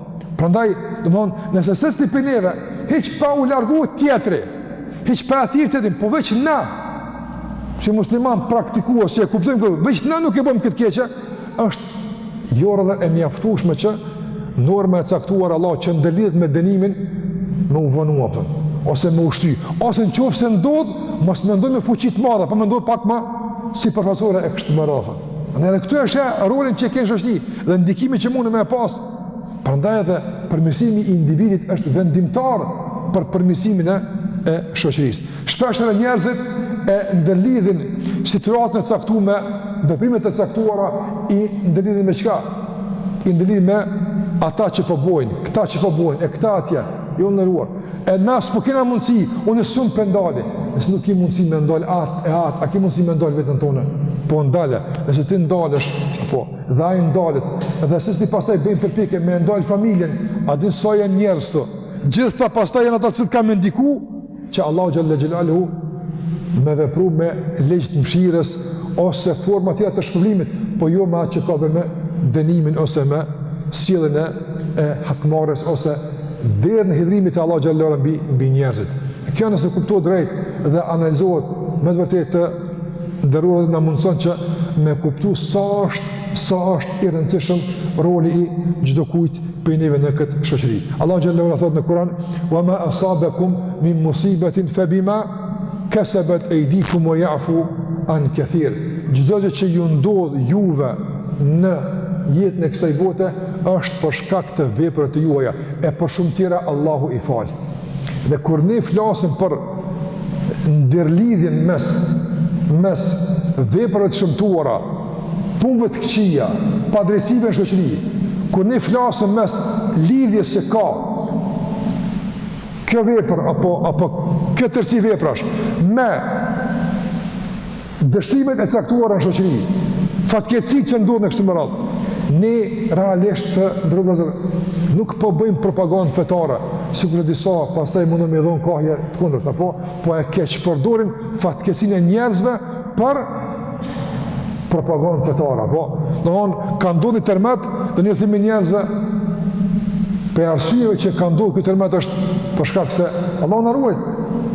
Prandaj, domethënë, nëse secili prej neve, hiç pa u largu tjetri, hiç pa e thirr tjetrin, po veç na, si muslimanë praktikues, që e kuptojmë këtë, veç na nuk e bëjmë këtë të keqe, është jo rrallë dhe e mjaftushme që norma e caktuar e Allahut që ndërlidhet me dënimin, me u vonu, për, ose me u shty, ose në qoftë se ndodh, mos me ndodhë me fuqi të madhe, po me ndodhë pak ma sipërfaqësore e kështu me radhë. Në edhe këtu e sheh rolin që e ka njeriu dhe ndikimi që munet me e pasë, Prandaj edhe përmirësimi i individit është vendimtar për përmirësimin e shoqërisë. Shpesh edhe njerëzit e ndërlidhin situatën e caktuar me veprimet e caktuara i ndërlidhin me çka? I ndërlidhin me ata që po bojnë, këta që po bojnë, e këta atje, jo t'nderuar. E na s'po kena mundësi, unë s'un po i ndali, nëse nuk ki mundësi me ndalë atë e atë, a ki mundësi me ndalë veten tonde? Po ndale, nëse ti ndalesh, po, dhe ai ndalet, dhe secili pastaj bëjmë përpjekje me ndal familjen, a din sa janë njerëz këtu. Gjithë ata pastaj janë ata të cilët kanë me ndiku që Allahu xhalla xhelaluhu me vepru me ligj të mëshirës ose forma tjera të shpërblimit, po jo me atë që ka të bëjë me dënimin ose me sjelljen e, e hakmarrjes ose derën e hidhrimit të Allahu xhalla mbi mbi njerëzit. Kjo nëse kuptohet drejt dhe analizohet me të vërtetë të nderuar na mundëson që me kuptu sa është, sa është i rëndësishëm roli i çdokujt prej neve në këtë shoqëri. Allah xhelle shanuhu thotë në Kuran, wa ma asabekum min musibetin febima kesebet ejdikum wa jafu an kethir. Çdo gjë që ju ndodh juve në jetën e kësaj bote, është për shkak të veprave të juaja, e për shumë tjera Allahu i fal. Dhe kur ne flasim për ndërlidhjen mes mes veprave të shëmtuara, punëve të këqija, padrejtësive në shoqëri, kur ne flasim mes lidhjes se ka kjo vepër apo apo kjo tërësi veprash me dështimet e caktuara në shoqëri, fatkeqësitë që ndodhin e kështu me radhë. Ne realisht të nderuar nuk po bëjmë propagandë fetare, sikurse disa pastaj munden me i dhon kahje të kundërt apo po e keqpërdorin fatkeqësinë e njerëzve për propagandë fetare, apo domethonë ka ndodh një tërmet dhe ne ju themi njerëzve prej arsyeve që ka ndodh ky tërmet është për shkak se Allahu na ruajt,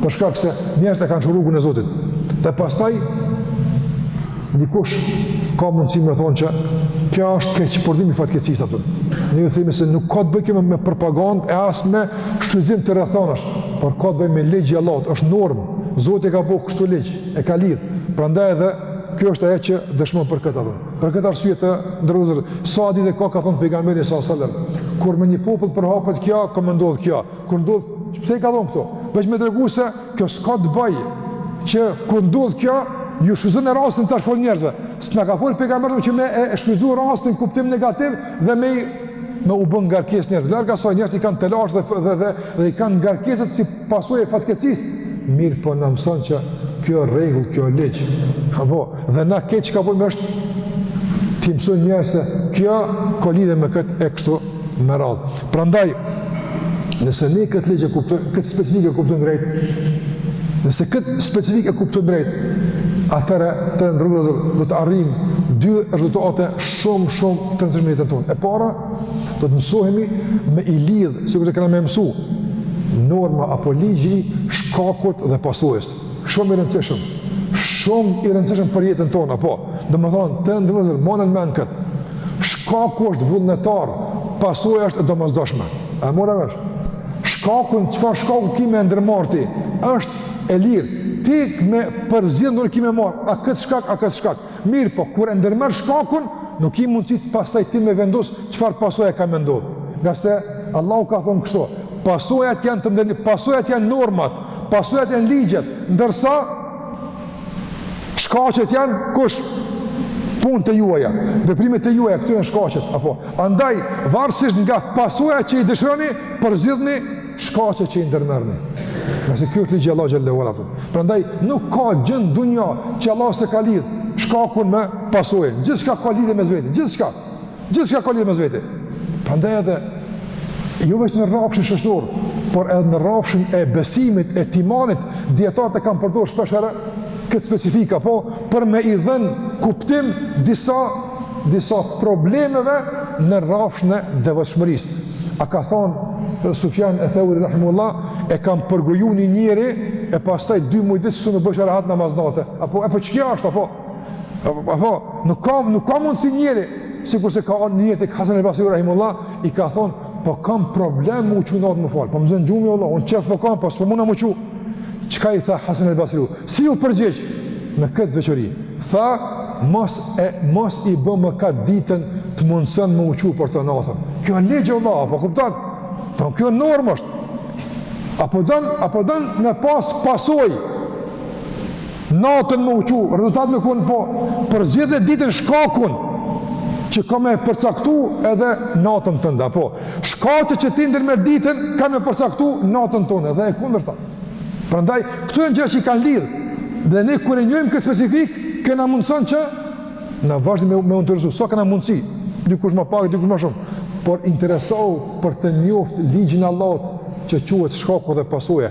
për shkak se Njerëzit e kanë lëshu rrugën e Zotit. Dhe pastaj, dikush ka mundësi me thonë që kjo është keqpërdorim i fatkeqësisë së atyre. Ne ju themi se nuk ka të bëjë kjo me propagandë e as me shfrytëzim të rrethanash, por ka të bëjë me ligj të Allahut, është normë, Zoti e ka bo kështu ligj, e ka lidhë. Prandaj edhe, kjo është ajet që dëshmon për këtë temë. Për këtë arsye të nderuar, sa hadithe ka ka thonë pejgamberi s.a.s. Kur në një popull përhapet kjo, ka me ndodhë kjo. Kur ndodh, pse i ka dhënë këto? Veç me tregu se kjo s'ka të bëj qi kur ndodh kjo, ju shfrytzon e rastin tash fol njerëzve. S'na ka folë pejgamberi që me e shfrytzu rastin kuptim negativ dhe me me u bë ngarkesë njerëzve. Ngase njerëz i kanë telashet dhe, dhe, dhe, dhe i kanë ngarkesat si pasojë e fatkeqësisë. Mirëpo na mëson që kjo rregull, kjo ligj. Apo, dhe na keq që ka bojmë është t'i mësojmë njerëz se kjo ka lidhje me këtë e kështu me radhë. Prandaj, nëse ne këtë ligj e kuptojmë, këtë specifikë e kuptojmë drejt, nëse këtë specifikë e kuptojmë drejt, atëherë të nderuar do të arrijmë dy rezultate shumë shumë të rëndësishme në jetën tonë. E para, do të mësohemi me i lidh, sikurse kena me e mësu, norma apo ligji i shkakut dhe pasojës. Shumë i rëndësishëm, shumë i rëndësishëm për jetën tonë, po, domethonë, të nderum vllezër, mane n'men këtë, shkaku është vullnetar, pasoja është e domosdoshme, e more vesh, shkakun çfarë shkaku ki me ndërmarrë ti, është e lirë, ti me përzgjedh në do, ki me e marrë, a këtë shkak, a këtë shkak, Mirëpo, kur e ndërmerr shkakun, nuk ki mundësi pastaj ti me vendos çfarë pasoje ka me ndodhë. Ngase Allahu ka thonë kështu, pasojat janë të ndërli, pasojat janë normat, pasojat janë ligjet, ndërsa shkaqet janë kush punët e juaja, veprimet e juaja, këto janë shkaqet, apo, andaj, varësisht nga pasojat që i dëshironi, përzgjidhni shkaqe që i ndërmerrni. Nëse kjo është ligj i Allahut xhelle ue ala. Prandaj nuk ka gjë në dunja që Allah s'e ka lidh shkakun me pasojën. Gjithçka ka lidhje mes veti, gjithçka. Gjithçka ka lidhje mes veti. Prandaj edhe jo veç në rrafshin shoqnor, por edhe në rrafshin e besimit, edhe t'imanit, dijetarët e kanë përdorur shpeshherë këtë specifikë, apo për me i dhën kuptim disa disa problemeve në rrafshin e devotshmërisë. A ka thonë Sufjan eth-Theuri rahimullah, e kam përgoju një njeri e pastaj dy muaj ditë s'u m'bëjsha rahat n'namaz nate. Apo e po çka është apo? Apo nuk ka nuk ka mundsi njeri sikurse ka një njeri tek Hasan el-Basriu rahimullah i ka thonë Po kam problem me u çu natën me falë. Po më zën gjumi vallah, un qef po kam, po s'po muna m'u çu. Çka i tha Hasan el-Basriu? Si iu përgjigj me këtë veçori? Tha, mos e mos i bë mëkat ditën të mundson me u çu për të natën. Kjo është ligj i Allahut, a po kupton? Po kjo normë është. Apo don, apo don me pas pasojë. Natën me u çu, rezultat me konë po, por zgjidhe ditën shkakun, që ka me përcaktu edhe natën tënde, po. Shkaqet që ti ndërmerr ditën, ka me përcaktu natën tënde, dhe e kundërta. Prandaj, këto janë gjëra që i kanë lidhje, dhe ne kur e njohim këtë specifikë, kjo na mundëson që, në vazhdim, me u interesu, sa kena mundësi, dikush më pak, dikush më shumë, por interesau për të njoftë ligjin e Allahut, që quhet shkaku dhe pasoja.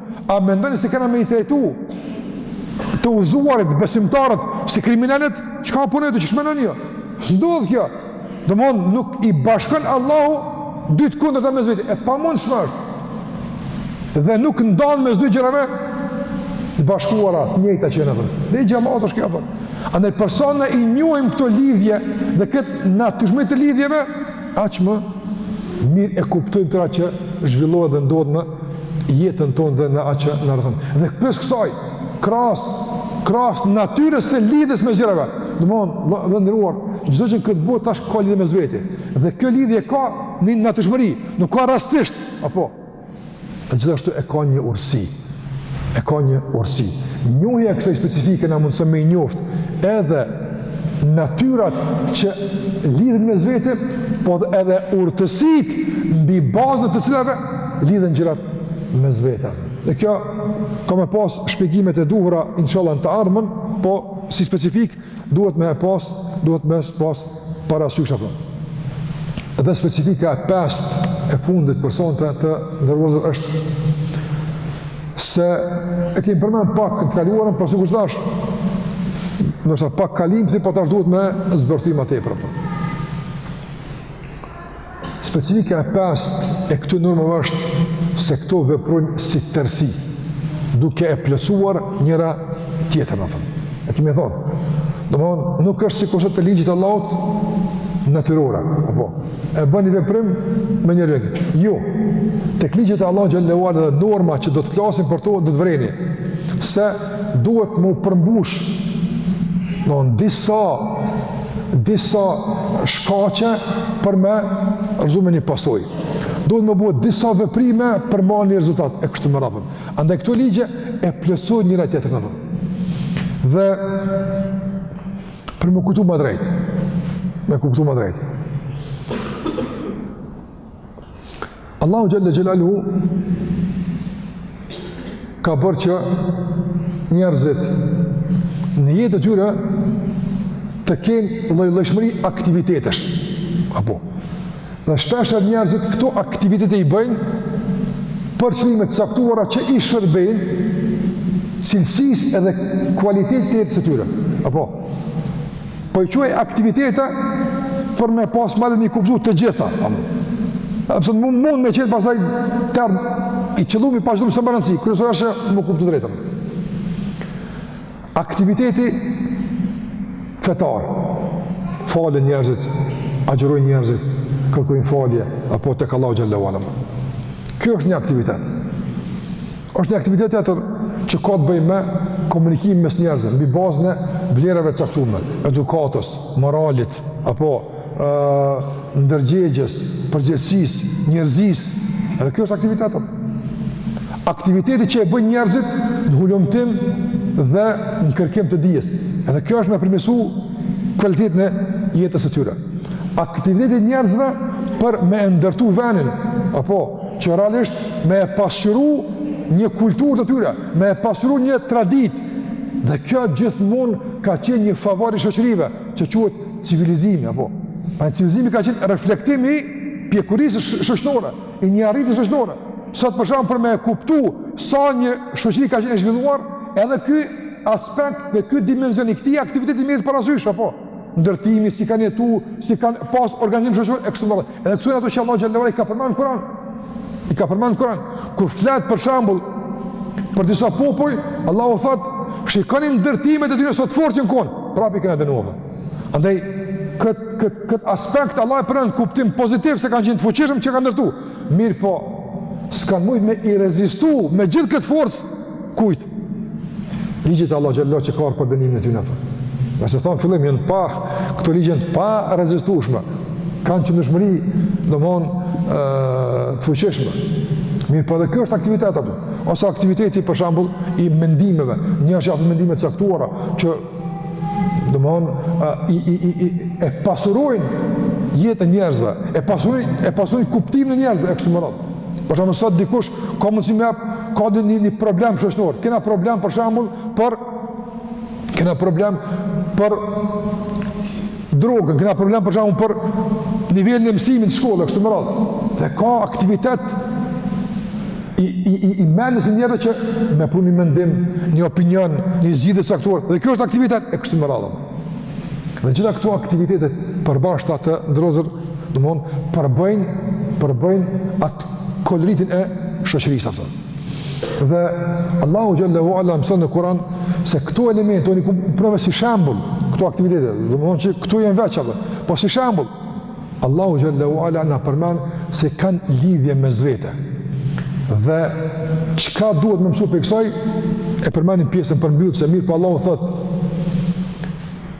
A mendoni se kena me i trajtu të dorëzuarit, besimtarët, si kriminelët? Çka punë e të qysh menoni? Jo, s'ndodh kjo. Domethënë, nuk i bashkon Allahu dy të kundërta mes veti. E pamundshme është. Dhe nuk ndan mes dy gjërave të bashkuara, të njëjta që në përë. Dhe i gjamatë është kjo përë. Andaj për sa na i njohim këto lidhje dhe këtë natyrshmëri të lidhjeve, aq më mirë e kuptojmë tërë atë që zhvillohet dhe ndodh në jetën tonë dhe atë që na rrethon. Dhe përpos kësaj, krahas, krahas natyrës së lidhjes mes gjërave, domethënë të nderuar, çdo gjë në këtë botë tash ka lidhje mes veti, dhe kjo lidhje ka një natyrshmëri, nuk ka rastësisht, apo, gjithashtu e ka një urtësi, e ka një urtësi. Njohja e kësaj specifike na mundëson me i njoft edhe natyrat që lidhen mes vete, po edhe urtësitë mbi bazën të cilave lidhen gjërat mes vete. Dhe kjo ka me pas shpjegimet e duhura, inshallah në të ardhmen, po si specifikë, Duhet me e pas, duhet me e pas parasysh apo. Dhe specifika e pestë e fundit për sonte të nderuar vëllezër është se e kemi përmend pak në të kaluarën, por sikur thashë, ndoshta pak kalimthi po tash duhet me zbërthy ma tepër. Specifika e pestë e këtyre normave është se këto veprojnë si tërësi, duke e plotësuar njëra tjetrën ato. E kemi thonë, domthonë nuk është sikur te ligjet e Allahut natyrore, apo e bën një veprim me një rrugë. Jo. Tek ligjet e Allahut xhallahu ala dhe norma që do të flasim për to do të vreni se duhet me u përmbush disa disa shkaqe për me rezultu një pasojë duhet me bëhet disa veprime për me marrë një rezultat e kështu me radhë prandaj këto ligje e plotësojnë njëra tjetrën apo dhe për me kuptu ma drejt me kuptu ma drejt Allahu xhelle xhelaluhu ka bërë që njerëzit në jetë të tyre të kenë llojllojshmëri aktivitetesh. Apo, dhe shpeshherë njerëzit këto aktivitete i bëjnë për qëllime të caktuara që i shërbejnë cilësisë edhe kualitetit të jetës të tyre. Apo, Po i quaj aktivitete për me pas ma lehtë me i kuptu të gjitha. Edhe pse mund me qenë pastaj term i qëllum i paqëllum s'ka rëndësi, kryesorja është me u kuptu drejt. Aktiviteti fetar, falen njerëzit, agjërojnë njerëzit, kërkojnë falje, apo tek Allahu xhelle. Kjo është një aktivitet. Është një aktivitet tjetër që ka të bëjë me komunikim mes njerëzve, mbi bazën e vlerave të caktuara, edukatës, moralit apo ë uh, ndërgjegjes, përgjegjësisë, njerëzisë. Edhe kjo është aktivitet. Aktiviteti që e bëjnë njerëzit në hulumtim dhe në kërkim të dijes. Edhe kjo është me përmirësu kualitetin e jetës së tyre. Aktiviteti i njerëzve për me ndërtu venin, apo që realisht me e pasqyru një kulturë të tyre, me e pasqyru një traditë, dhe kjo gjithmonë ka qenë një favor i shoqërive, që quhet civilizimi, apo? Pra civilizimi ka qenë reflektim i pjekurisë shoqnore, i një arritje shoqnore. Sot për shembull për me e kuptu sa një shoqëri ka qenë e zhvilluar, edhe ky aspekt dhe ky dimension i këtij aktiviteti merret parasysh, apo? ndërtimi, si kanë jetu, si kanë pas organizim shoqëror e kështu me radhë. Edhe këto janë ato që Allahu xhelle shanuhu i ka përmend në Kur'an. I ka përmend në Kur'an. Kur flet për shembull për disa popuj, Allahu thotë, shikoni ndërtimet e tyre sa t'fortë janë kon, prapë i kena dënuar. Andaj kët kët kët aspekt Allahu e përmend në kuptim pozitiv se kanë qenë të fuqishëm që kanë ndërtu. Mirëpo, s'kanë mujtë me i rezistu me gjithë këtë forcë kujt? Ligjit të Allahut xhelle që ka për dënimin e tyne ato. Nga se thamë n'fillim, janë pra këto ligje të parezistueshme, kanë qëndrueshmëri domethënë të fuqishme. Mirëpo po dhe kjo është aktivitet, apo. ose aktiviteti për shembull i mendimeve, njerëzit japin mendime të caktuara, që domethënë i, i, i, i, e pasurojnë jetën e njerëzve, e pasurojnë, e pasurojnë kuptimin e njerëzve, e kështu me radhë. Për shembull sot dikush Ka mundësi me jap, ka dhe një, një problem shoqnor. Kena problem për shambull për... Kena problem për drogën, kena problem për shambull për nivelin e mësimit në shkollë, kështu me radhë. Dhe ka aktivitet i, i, i, i masës, i njerëzve që me pru një mendim, një opinion, një zgjidhje të caktuar. Dhe kjo është aktivitet, e kështu me radhë. Dhe gjitha këto aktivitete të përbashkëta, të nderuar vëllezër, domethënë, përbëjnë, përbëjnë atë koloritin e shoqërisë apo. Dhe Allahu xhel-le ue ala mëson në Kur'an se këto elemente unë i kam pru si shembull këto aktivitete, domethënë që këto janë veç apo, po si shembull Allahu xhel-le ue ala na përmend se kanë lidhje mes vete. Dhe çka duhet me mësu prej kësaj e përmendim pjesën përmbyllëse, mirëpo Allahu thotë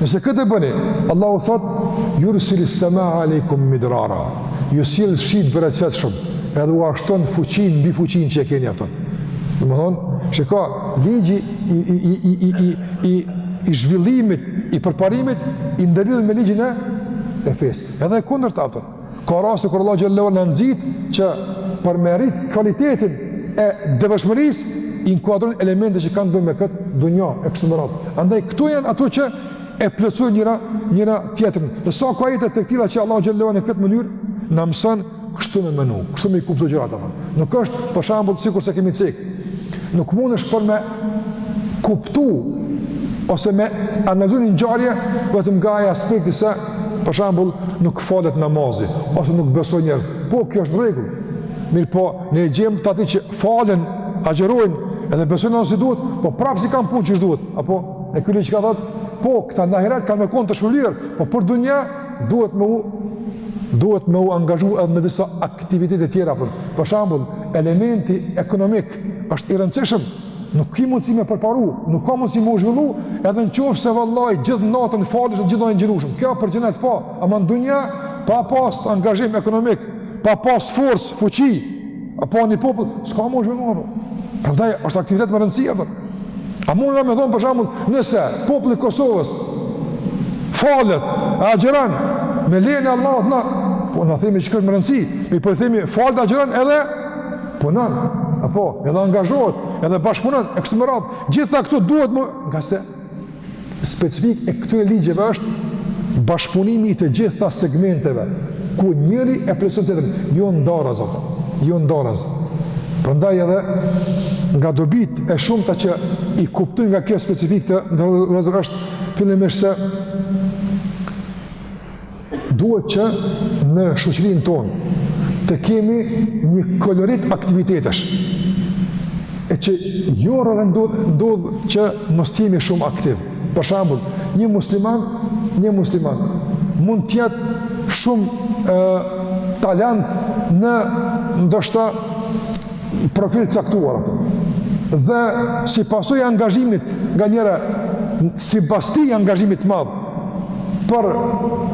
Nëse këtë e bëni, Allahu thot, "Yursil as-samaa alaykum midrara." Ju sjell shi të bereqetshëm, edhe ua shton fuqinë mbi fuqinë që e keni apo. Domthon, shiko, ligji i i i i i i i i zhvillimit, i përparimit i ndërlidhun me ligjin e e fesë. Edhe e kundërta Ka raste kur Allahu xhallahu na nxit që për me rrit kvalitetin e devotshmërisë inkuadron elemente që kanë të bëjnë me këtë dunja e kështu me radhë. Andaj këto janë ato që e plotësojnë njëra njëra tjetrën. Dhe sa ka ajete të tilla që Allahu xhallahu në këtë mënyrë na mëson kështu me menu, kështu me i kuptu gjërat apo. Nuk është për shembull sikurse kemi cek. Nuk mundesh për me kuptu ose me analizu një ngjarje vetëm nga aspekti se Për shembull, nuk falet namazi ose nuk besojnë njerëz. Po kjo është në rregull. Mirëpo, ne i gjejmë të atillë që falen, agjerojnë, edhe besojnë ashtu si duhet, po prapë s'i kanë punët qysh duhet. Apo, e ki atë që ka thënë, po, këta në ahiret kanë me konë të shpërblyer, po për dunja duhet me u, duhet me u angazhu edhe në disa aktivitete tjera. Për, për shembull, elementi ekonomik është i rëndësishëm, Nuk ki mundësi me përparu, nuk ka mundësi me u zhvillu, edhe në qoftë se vallahi gjithë natën falesh e gjithë ditën agjëron. Kjo për xhenet po, ama në dunja, pa pas angazhim ekonomik, pa pas forcë, fuqi, apo një popull, s'ka me u zhvillu, apo. Prandaj, është aktivitet me rëndësi, apo. A mund na me thonë për shembull, nëse populli i Kosovës falet, e agjëron, me lejen e Allahut, na, po e themi që kjo është me rëndësi, mirëpo e themi falet, agjëron edhe, punon, apo edhe angazhohet, edhe bashkëpunon, e kështu me radhë, gjitha këto duhet më, ngase specifik e këtyre ligjeve është bashkëpunimi i të gjitha segmenteve, ku njëri e plotëson tjetrin, jo ndaras, apo, jo ndaras. Prandaj edhe, nga dobitë e shumta që i kuptojmë nga kjo specifik të nderuar vëllezër është, fillimisht se Duhet që në shoqërinë tonë të kemi një kolorit aktivitetesh. E që jo rrallë ndodh, ndodh që mos të jemi shumë aktiv. Për shembull, një musliman, një musliman, mund të jetë shumë e, talent në ndoshta profil caktuar apo. Dhe si pasojë angazhimit nganjëherë, si pasojë angazhimit të madh, për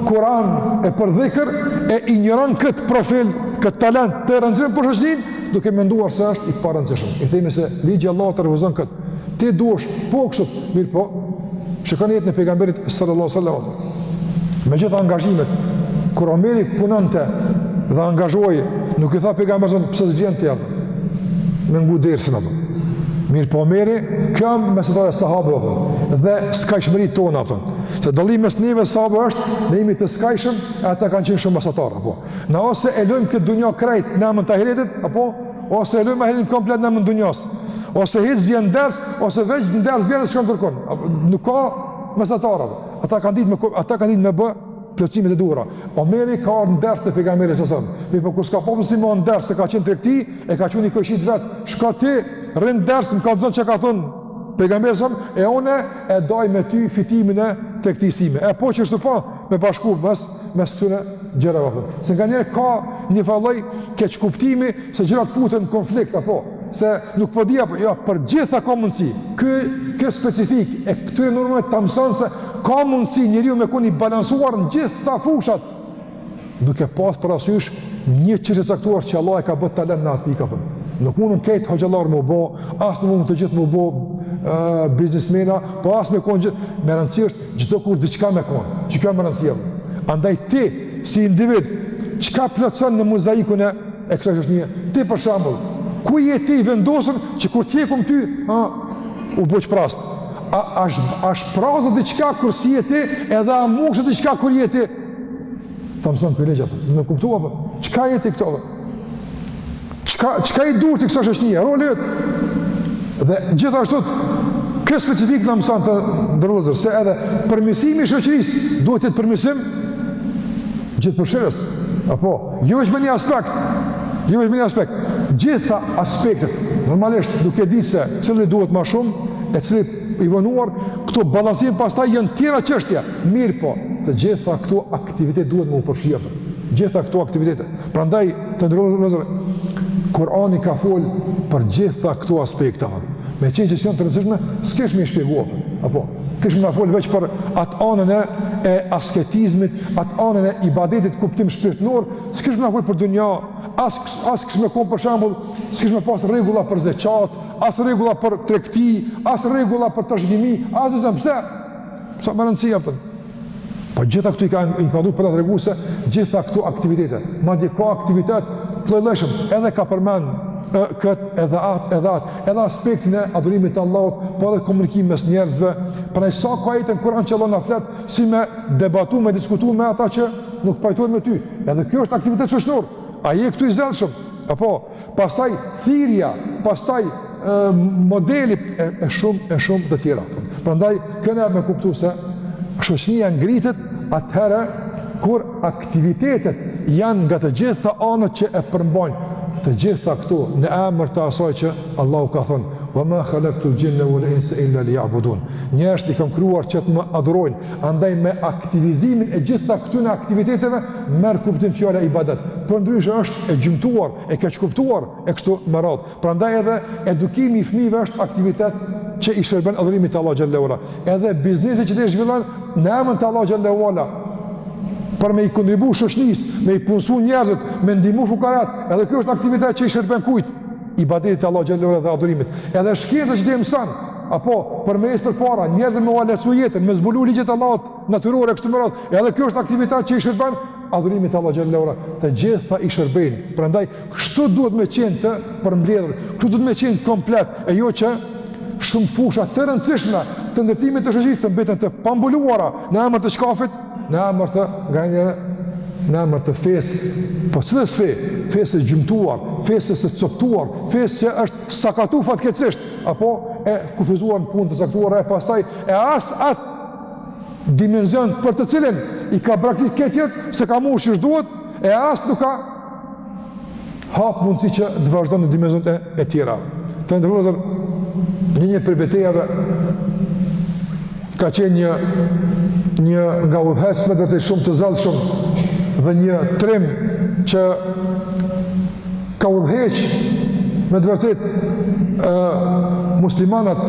Kur'an e për dhikr e injoron kët profil, kët talent të rëndësishëm për shoqninë, duke menduar se është i parëndësishëm. I themi se ligji i Allahut refuzon kët. Ti duhesh po kështu, mirëpo. Shikoni jetën e pejgamberit sallallahu alaihi wasallam. Me gjithë angazhimet kur Omeri punonte dhe angazhohej, nuk i tha pejgamberit pse s'vjen ti atë. me ngu dersin, a kupton. Mirëpo Omeri, kjo mesatare e sahabëve, a kupton, dhe skajshmëri tonë, a kupton. Se dallimi mes neve e sahabëve është, ne jemi të skajshëm, e ata kanë qenë shumë mesatarë, apo. Na ose e lojmë këtë dunja krejt në emën të ahiretit, apo, ose e lojmë ahiretin komplet në emën t'dunjas. Ose hiç s'vjen në ders, ose veç në ders vjen e s'shkon kërkun. Nuk ka mesatare, a kupton. Ata kanë ditë me, ata kanë ditë me bë, plotësimet e duhura. Omeri ka ardhur në ders te pejgamberi sallallahu alaihi wasallam. Mirëpo kur s'ka pas mundsi me ardh në ders se ka qenë në tregti, e ka çu ni kojshi t'vet. Shko ti, rri n'ders, më kallxon çka ka thënë pejgamberi sallallahu alaihi wasallam e unë e daj me ty fitimin e tregtisë sime. E po kështu pra, me bashku mes mes këtyre gjërave. Se nganjëherë ka një farë lloj keqkuptimi se gjërat futen në konflikt apo se nuk po di a, jo, për gjitha ka mundësi, kjo, kjo specifikë e këtyre normave ta mëson se ka mundësi njeriu me kon i balansuar në gjitha fushat, duke pas parasysh një çështje caktuar që Allahu e ka bë talent në atë pikë apo. Nuk mundën krejt hoxhallarë m'u bo, as nuk mundën të gjithë m'u bo uh, biznismena, po as me kon gjithë, me rëndësi është Çdokush diçka me kon, që ka më rëndësi apo? Andaj ti si individ, çka plotëson në mozaikun e e kësaj shoqnie? Ti për shembull, ku je ti i vendosur që kur të hjekim ty, a u bo shprast? A u shpraz diçka kur s'je ti, edhe a u mush diçka kur je ti? Ta mëson për legjat, më kupton apo, çka je ti këtu? Çka, çka i duhesh ti kësaj shoqnie, roli yt? Dhe gjithashtu, kjo specifikë na mëson, të nderuar vëllezër, se edhe përmirësimi i shoqërisë, duhet të jetë përmirësim gjithëpërfshirës, apo, jo veç me një aspekt, jo veç me një aspekt, gjitha aspektet, normalisht duke di se cili duhet ma shumë, e cili i vonuar, këto balancime pastaj janë tjera çështje, Mirëpo, të gjitha këto aktivitete duhet me u përfshi. Gjitha këto aktivitete. Prandaj, të nderuar vëllezër, Kurani ka folë për gjitha këto aspekte. Me qenë që s'janë të rëndësishme, s'kish me i shpjegu. Apo, kish me na folë veç për atë anën e, e asketizmit, atë anën e ibadetit kuptim shpirtnor, s'kish me na folë për dunja, as, as kish me konë për shembull, s'kish me pas rregulla për zeqat, as rregulla për tregti, as rregulla për trashëgimi, as dhe zëmë, pse? Se me rëndësi janë tëmë. Po gjitha këto i ka i ka për na tregu se gjitha këto aktivitete. Madje ka aktivitet të llojllojshëm, edhe ka përmend kët edhe at edhe at, edhe aspektin e adhurimit të Allahut, po edhe komunikim mes njerëzve. Pra sa ka ajete në Kur'an që Allahu na flet si me debatu, me diskutu me ata që nuk pajtohen me ty. Edhe kjo është aktivitet shoqëror. A je këtu i zellshëm? Apo pastaj thirrja, pastaj modeli e shumë e shumë të tjera. Prandaj kena me kuptu se shoqnia ngritet atëherë kur aktivitetet janë nga të gjitha anët që e përmbajnë të gjitha këto në emër të asaj që Allahu ka thënë: "Wa ma khalaqtu al-jinna wal-insa illa liya'budun." Njerëzit i kam krijuar që të më adhurojnë, Andaj me aktivizimin e gjitha këtyre aktiviteteve merr kuptim fjala ibadet. Përndryshe është e gjymtuar, e keqkuptuar e kështu me radhë. Prandaj edhe edukimi i fëmijëve është aktivitet që i shërben adhurimit të Allahu xhallahu ala. Edhe biznesi që ti zhvillon në emër të Allahu xhallahu ala për me i kontribu shoqnisë, me i punësu njerëzit, me ndihmu fukarat, edhe kjo është aktivitet që i shërben kujt? Ibadetit të Allahu xhallahu ala dhe adhurimit. Edhe shkenca që ti mëson, apo për me ec përpara, njerëzve me ua lehtësu jetën, me zbulu ligjet e Allahut natyrore, e kështu me radhë, edhe kjo është aktivitet që i shërben, adhurimit të Allahu xhallahu ala, të gjitha i shërbejnë, prandaj, kështu duhet me qenë të përmbledhur, kështu duhet me qenë komplet, e jo që shumë fusha të rëndësishme të ndërtimit të shoqërisë të mbeten të pambuluara në emër të çkafit, në emër të gajnjere, në emër të fesë, po cilës fe, fesë së gjymtuar, fesë së coptuar, fesë që është sakatuar fatkeqësisht apo e kufizuar në punë të caktuara e pastaj e as at dimension për të cilin i ka braktisur këto tjetrat s'e ka mund siç duhet e as nuk ka hap mundësi që të vazhdon në dimensione tjera. Të nderuar vëllezër, në një prej betejave ka qenë një, një nga udhëheqësit me të vërtetë shumë të zellshëm dhe një trim që ka udhëheq me të vërtetë ë muslimanët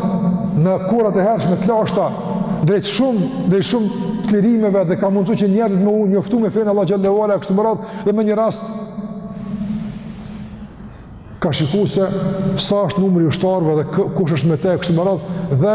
në kohërat e hershme të lashta drejt shumë, drejt shumë çlirimeve dhe ka mundësu që njerëzit me u njoftu me fenë e Allahu xhallahu ala e kështu me radhë dhe me një rast ka shiku se sa është numri i ushtarve dhe kush është me te e kështu me radhë dhe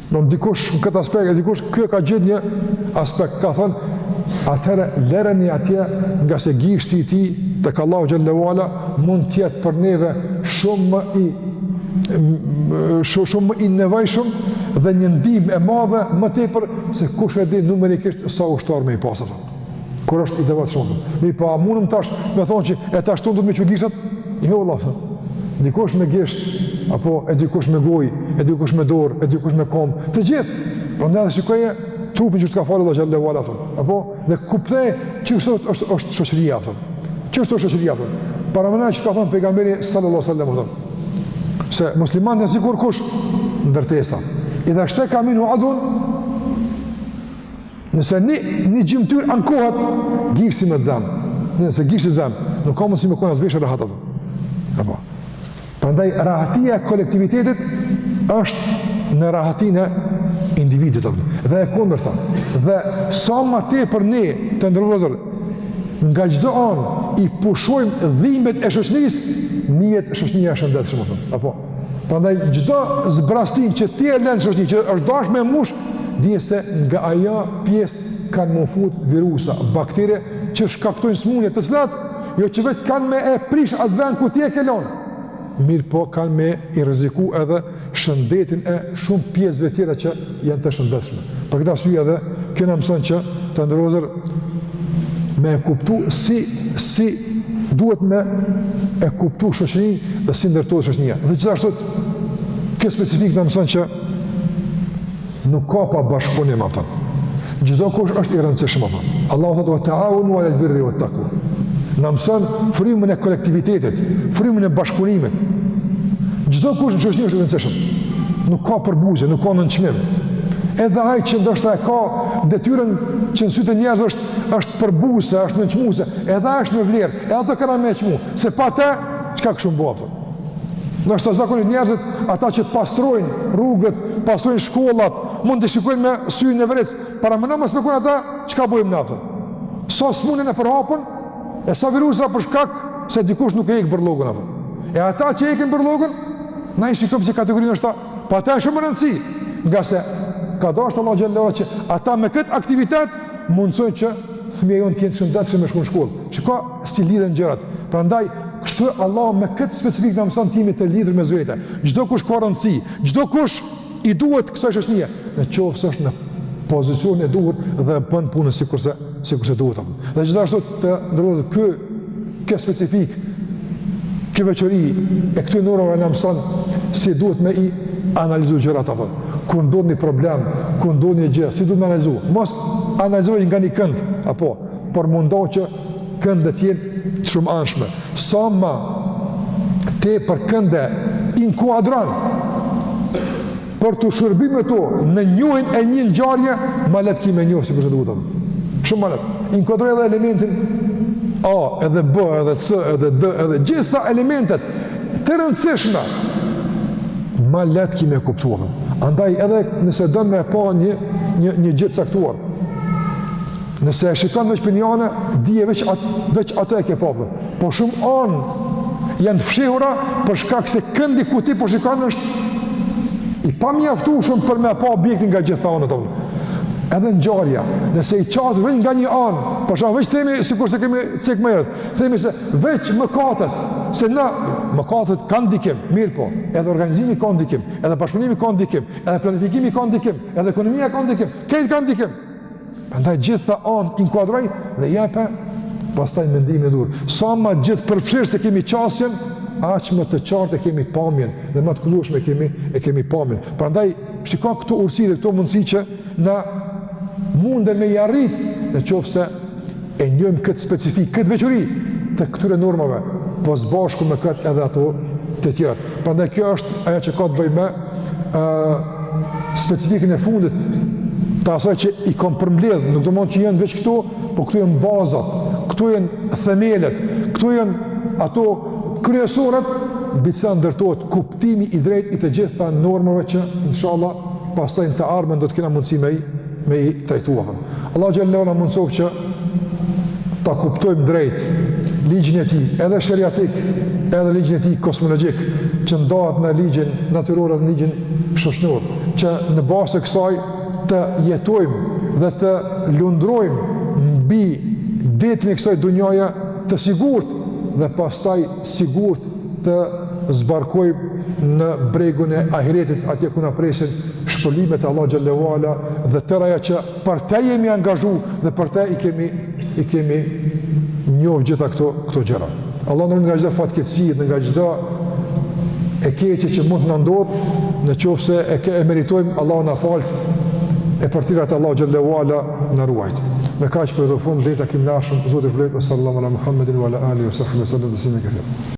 Në dikush, në këtë aspekt, e dikush, kjo ka gjet një aspekt, ka thënë, atëherë lereni atje nga se gishti i tij, tek Allahu xhelle ve ala, mund të jetë për neve shumë më i, shumë më i nevojshëm dhe një ndihmë e madhe më tepër se kush e di numerikisht sa ushtarë me i pasur. Kur është i devotshëm. Mirëpo a mundemi tash me thonë që e tash t'u ndot me çu gishtat? Jo vallah. Dikush me gisht apo e dikush me gojë, e dikush me dorë, e dikush me kom. Të gjithë. Prandaj edhe shikoje trupin që ka falë Allahu xhelle ve ala. Apo dhe kuptoje që sot është është shoqëria apo. Që është shoqëria apo. Paramendo çka ka thënë pejgamberi sallallahu alaihi wasallam. Se muslimanët janë sikur kush ndërtesa. Idha shteka minhu udwun Nëse një, një gjymtyrë ankohet, gishti me dhemë. Nëse gishti dhemë, nuk ka mundësi me kon as veshi rahat apo. Apo. Prandaj, rahatia e kolektivitetit është në rahatinë e individit. Apo. Dhe e kundërta. Dhe sa ma tepër ne të nderuar vëllezër, nga çdo anë i pushojmë dhimbjet e shoqnisë, mbet shoqnia e shëndetshme. Apo. Prandaj çdo zbrastin që ti e len n'shoqni që është dashur me mush, dije se nga ajo pjesë kanë m'u fut virusa, baktere që shkaktojnë smunje të cilat jo që veç kanë me e prish atë vend ku ti e ke lënë, mirëpo kanë me i rreziku edhe shëndetin e shumë pjesëve tjera që janë të shëndetshme. Për këtë arsye edhe kjo na mëson që të nderuar vëllezër me e kuptu si si duhet me e kuptu shoqninë dhe si ndërtohet shoqnia. Dhe gjithashtu kjo specifikë na mëson që nuk ka pa bashkëpunim apo. Çdokush është i rëndësishëm apo. Allahu thotë: "Wa ta'awunu 'alal birri wat taqwa." Na mëson frymën e kolektivitetit, frymën e bashkëpunimit. Çdokush në shoqni është i rëndësishëm. Nuk ka përbuzje, nuk ka nënçmim. Edhe ai që ndoshta e ka detyrën që në sytë e njerëzve është është përbuzëse, është nënçmuese, edhe ai është me vlerë, edhe atë kena me e çmu. Se pa të, çka kishim bo? Ndoshta zakonisht njerëzit, ata që pastrojnë rrugët, pastrojnë shkollat, mund t'i shikojnë me synin vëngër, paramendo mos me kon ata, çka bojmë na atëherë? Sa sa smunje përhapen, e sa sa virusa për shkak, se dikush nuk e hjek bërllogun apo. E ata që e hjekin bërllogun, na i shikojmë si kategori është ta, Po ata janë shumë rëndësi, ngase ka dashtë Allahu xhelle ve ala që ata me këtë aktivitet mundësojnë që fëmija jonë të jenë shëndetshëm me shku në shkollë. Çka si lidhen gjërat. Prandaj, kështu Allahu me këtë specifikë na mëson të jemi të lidhur mes vete. Çdokush ka rëndësi, çdokush i duhet kësaj shoqnie. Në qoftë se është në pozicionin e duhur dhe bën punën sikurse sikurse duhet apo. Dhe gjithashtu të ndërrojë ky kjo specifik kjo veçori e këtyre normave na mëson si duhet me i analizu gjërat apo. Kur ndodh një problem, kur ndodh një gjë, si duhet me e analizu. Mos analizo nga një kënd apo, por mundo që këndet të jenë të shumanshme. Sa ma tepër kënde inkuadron për t'u shërbyer me to në njohjen e një ngjarje, ma lehtë ki me e njoh sikurse duhet. Shumë ma lehtë. Inkuadro edhe elementin A, edhe B, edhe C, edhe D, edhe gjitha elementet të rëndësishme ma lehtë ki me e kuptu. Andaj edhe nëse don me e pa një, një, një gjë të caktuar, Nëse e shikon veç prej një ane, dije veç, at, veç atë e ke pa pra. Po shumë anë janë të fshehura për shkak se këndi ku ti po shikon është i pamjaftueshëm për me pa objektin nga gjitha anët. Edhe ngjarja, nëse i qasesh veç nga një anë, për shembull veç themi, sikurse kemi cek më herët, themi se veç mëkatet, se na mëkatet kanë ndikim, mirë po, edhe organizimi ka ndikim, edhe bashkëpunimi ka ndikim, edhe planifikimi ka ndikim, edhe ekonomia ka ndikim, këto kanë ndikim, Prandaj gjitha anët inkuadroji dhe jepe pastaj mendimin e duhur. Sa ma gjithëpërfshirëse e kemi qasjen, aq më të qartë e kemi pamjen dhe më të kullueshme e kemi, e kemi pamjen. Prandaj, shika këto urtësi dhe këto mundësi që na munde me i arrit në qoftë se E njohim këtë specifikë, këtë veçori të këtyre normave, po së bashku me këtë edhe ato të tjerat. Prandaj kjo është ajo që ka të bëjë me uh, specifikën e fundit të asaj që i kom përmbledh, nuk domethënë që janë veç këto, po këto janë bazat, këto janë themelet, këto janë ato kryesoret, mbi të cilat ndërtohet kuptimi i drejtë i të gjitha normave që, inshallah, pastaj në të ardhmen do të kena mundësi me i, me i trajtu. Allahu xhele ue ala na mundësoftë që ta kuptojmë drejt ligjin e tij, edhe sheriatik, edhe ligjin e tij kozmologjik, që ndahet në ligjin natyror dhe ligjin shoqëror, që në bazë të kësaj të jetojmë dhe të lundrojmë mbi detin e kësaj dunjaje të sigurtë dhe pastaj sigurt të zbarkojmë në bregun e ahiretit atje ku na presin shpërblimet e Allahut xhele ue ala dhe tëra ajo që për to jemi angazhu dhe për to i kemi i kemi njoh gjitha këto këto gjëra. Allahu na ruajt nga çdo fatkeqësi dhe nga çdo e keqe që mund të na ndodhë, në qoftë se e e meritojmë, Allahu na faltë. E prej tyre Allahu xhele ue ala na ruajt. Me kaq po e përfundoj deri në takimin e ardhshëm. Zoti ju ruajt ua sallallahu ala Muhammedin wa ala alihi wa sahbihi wa sallam tasliman kathira.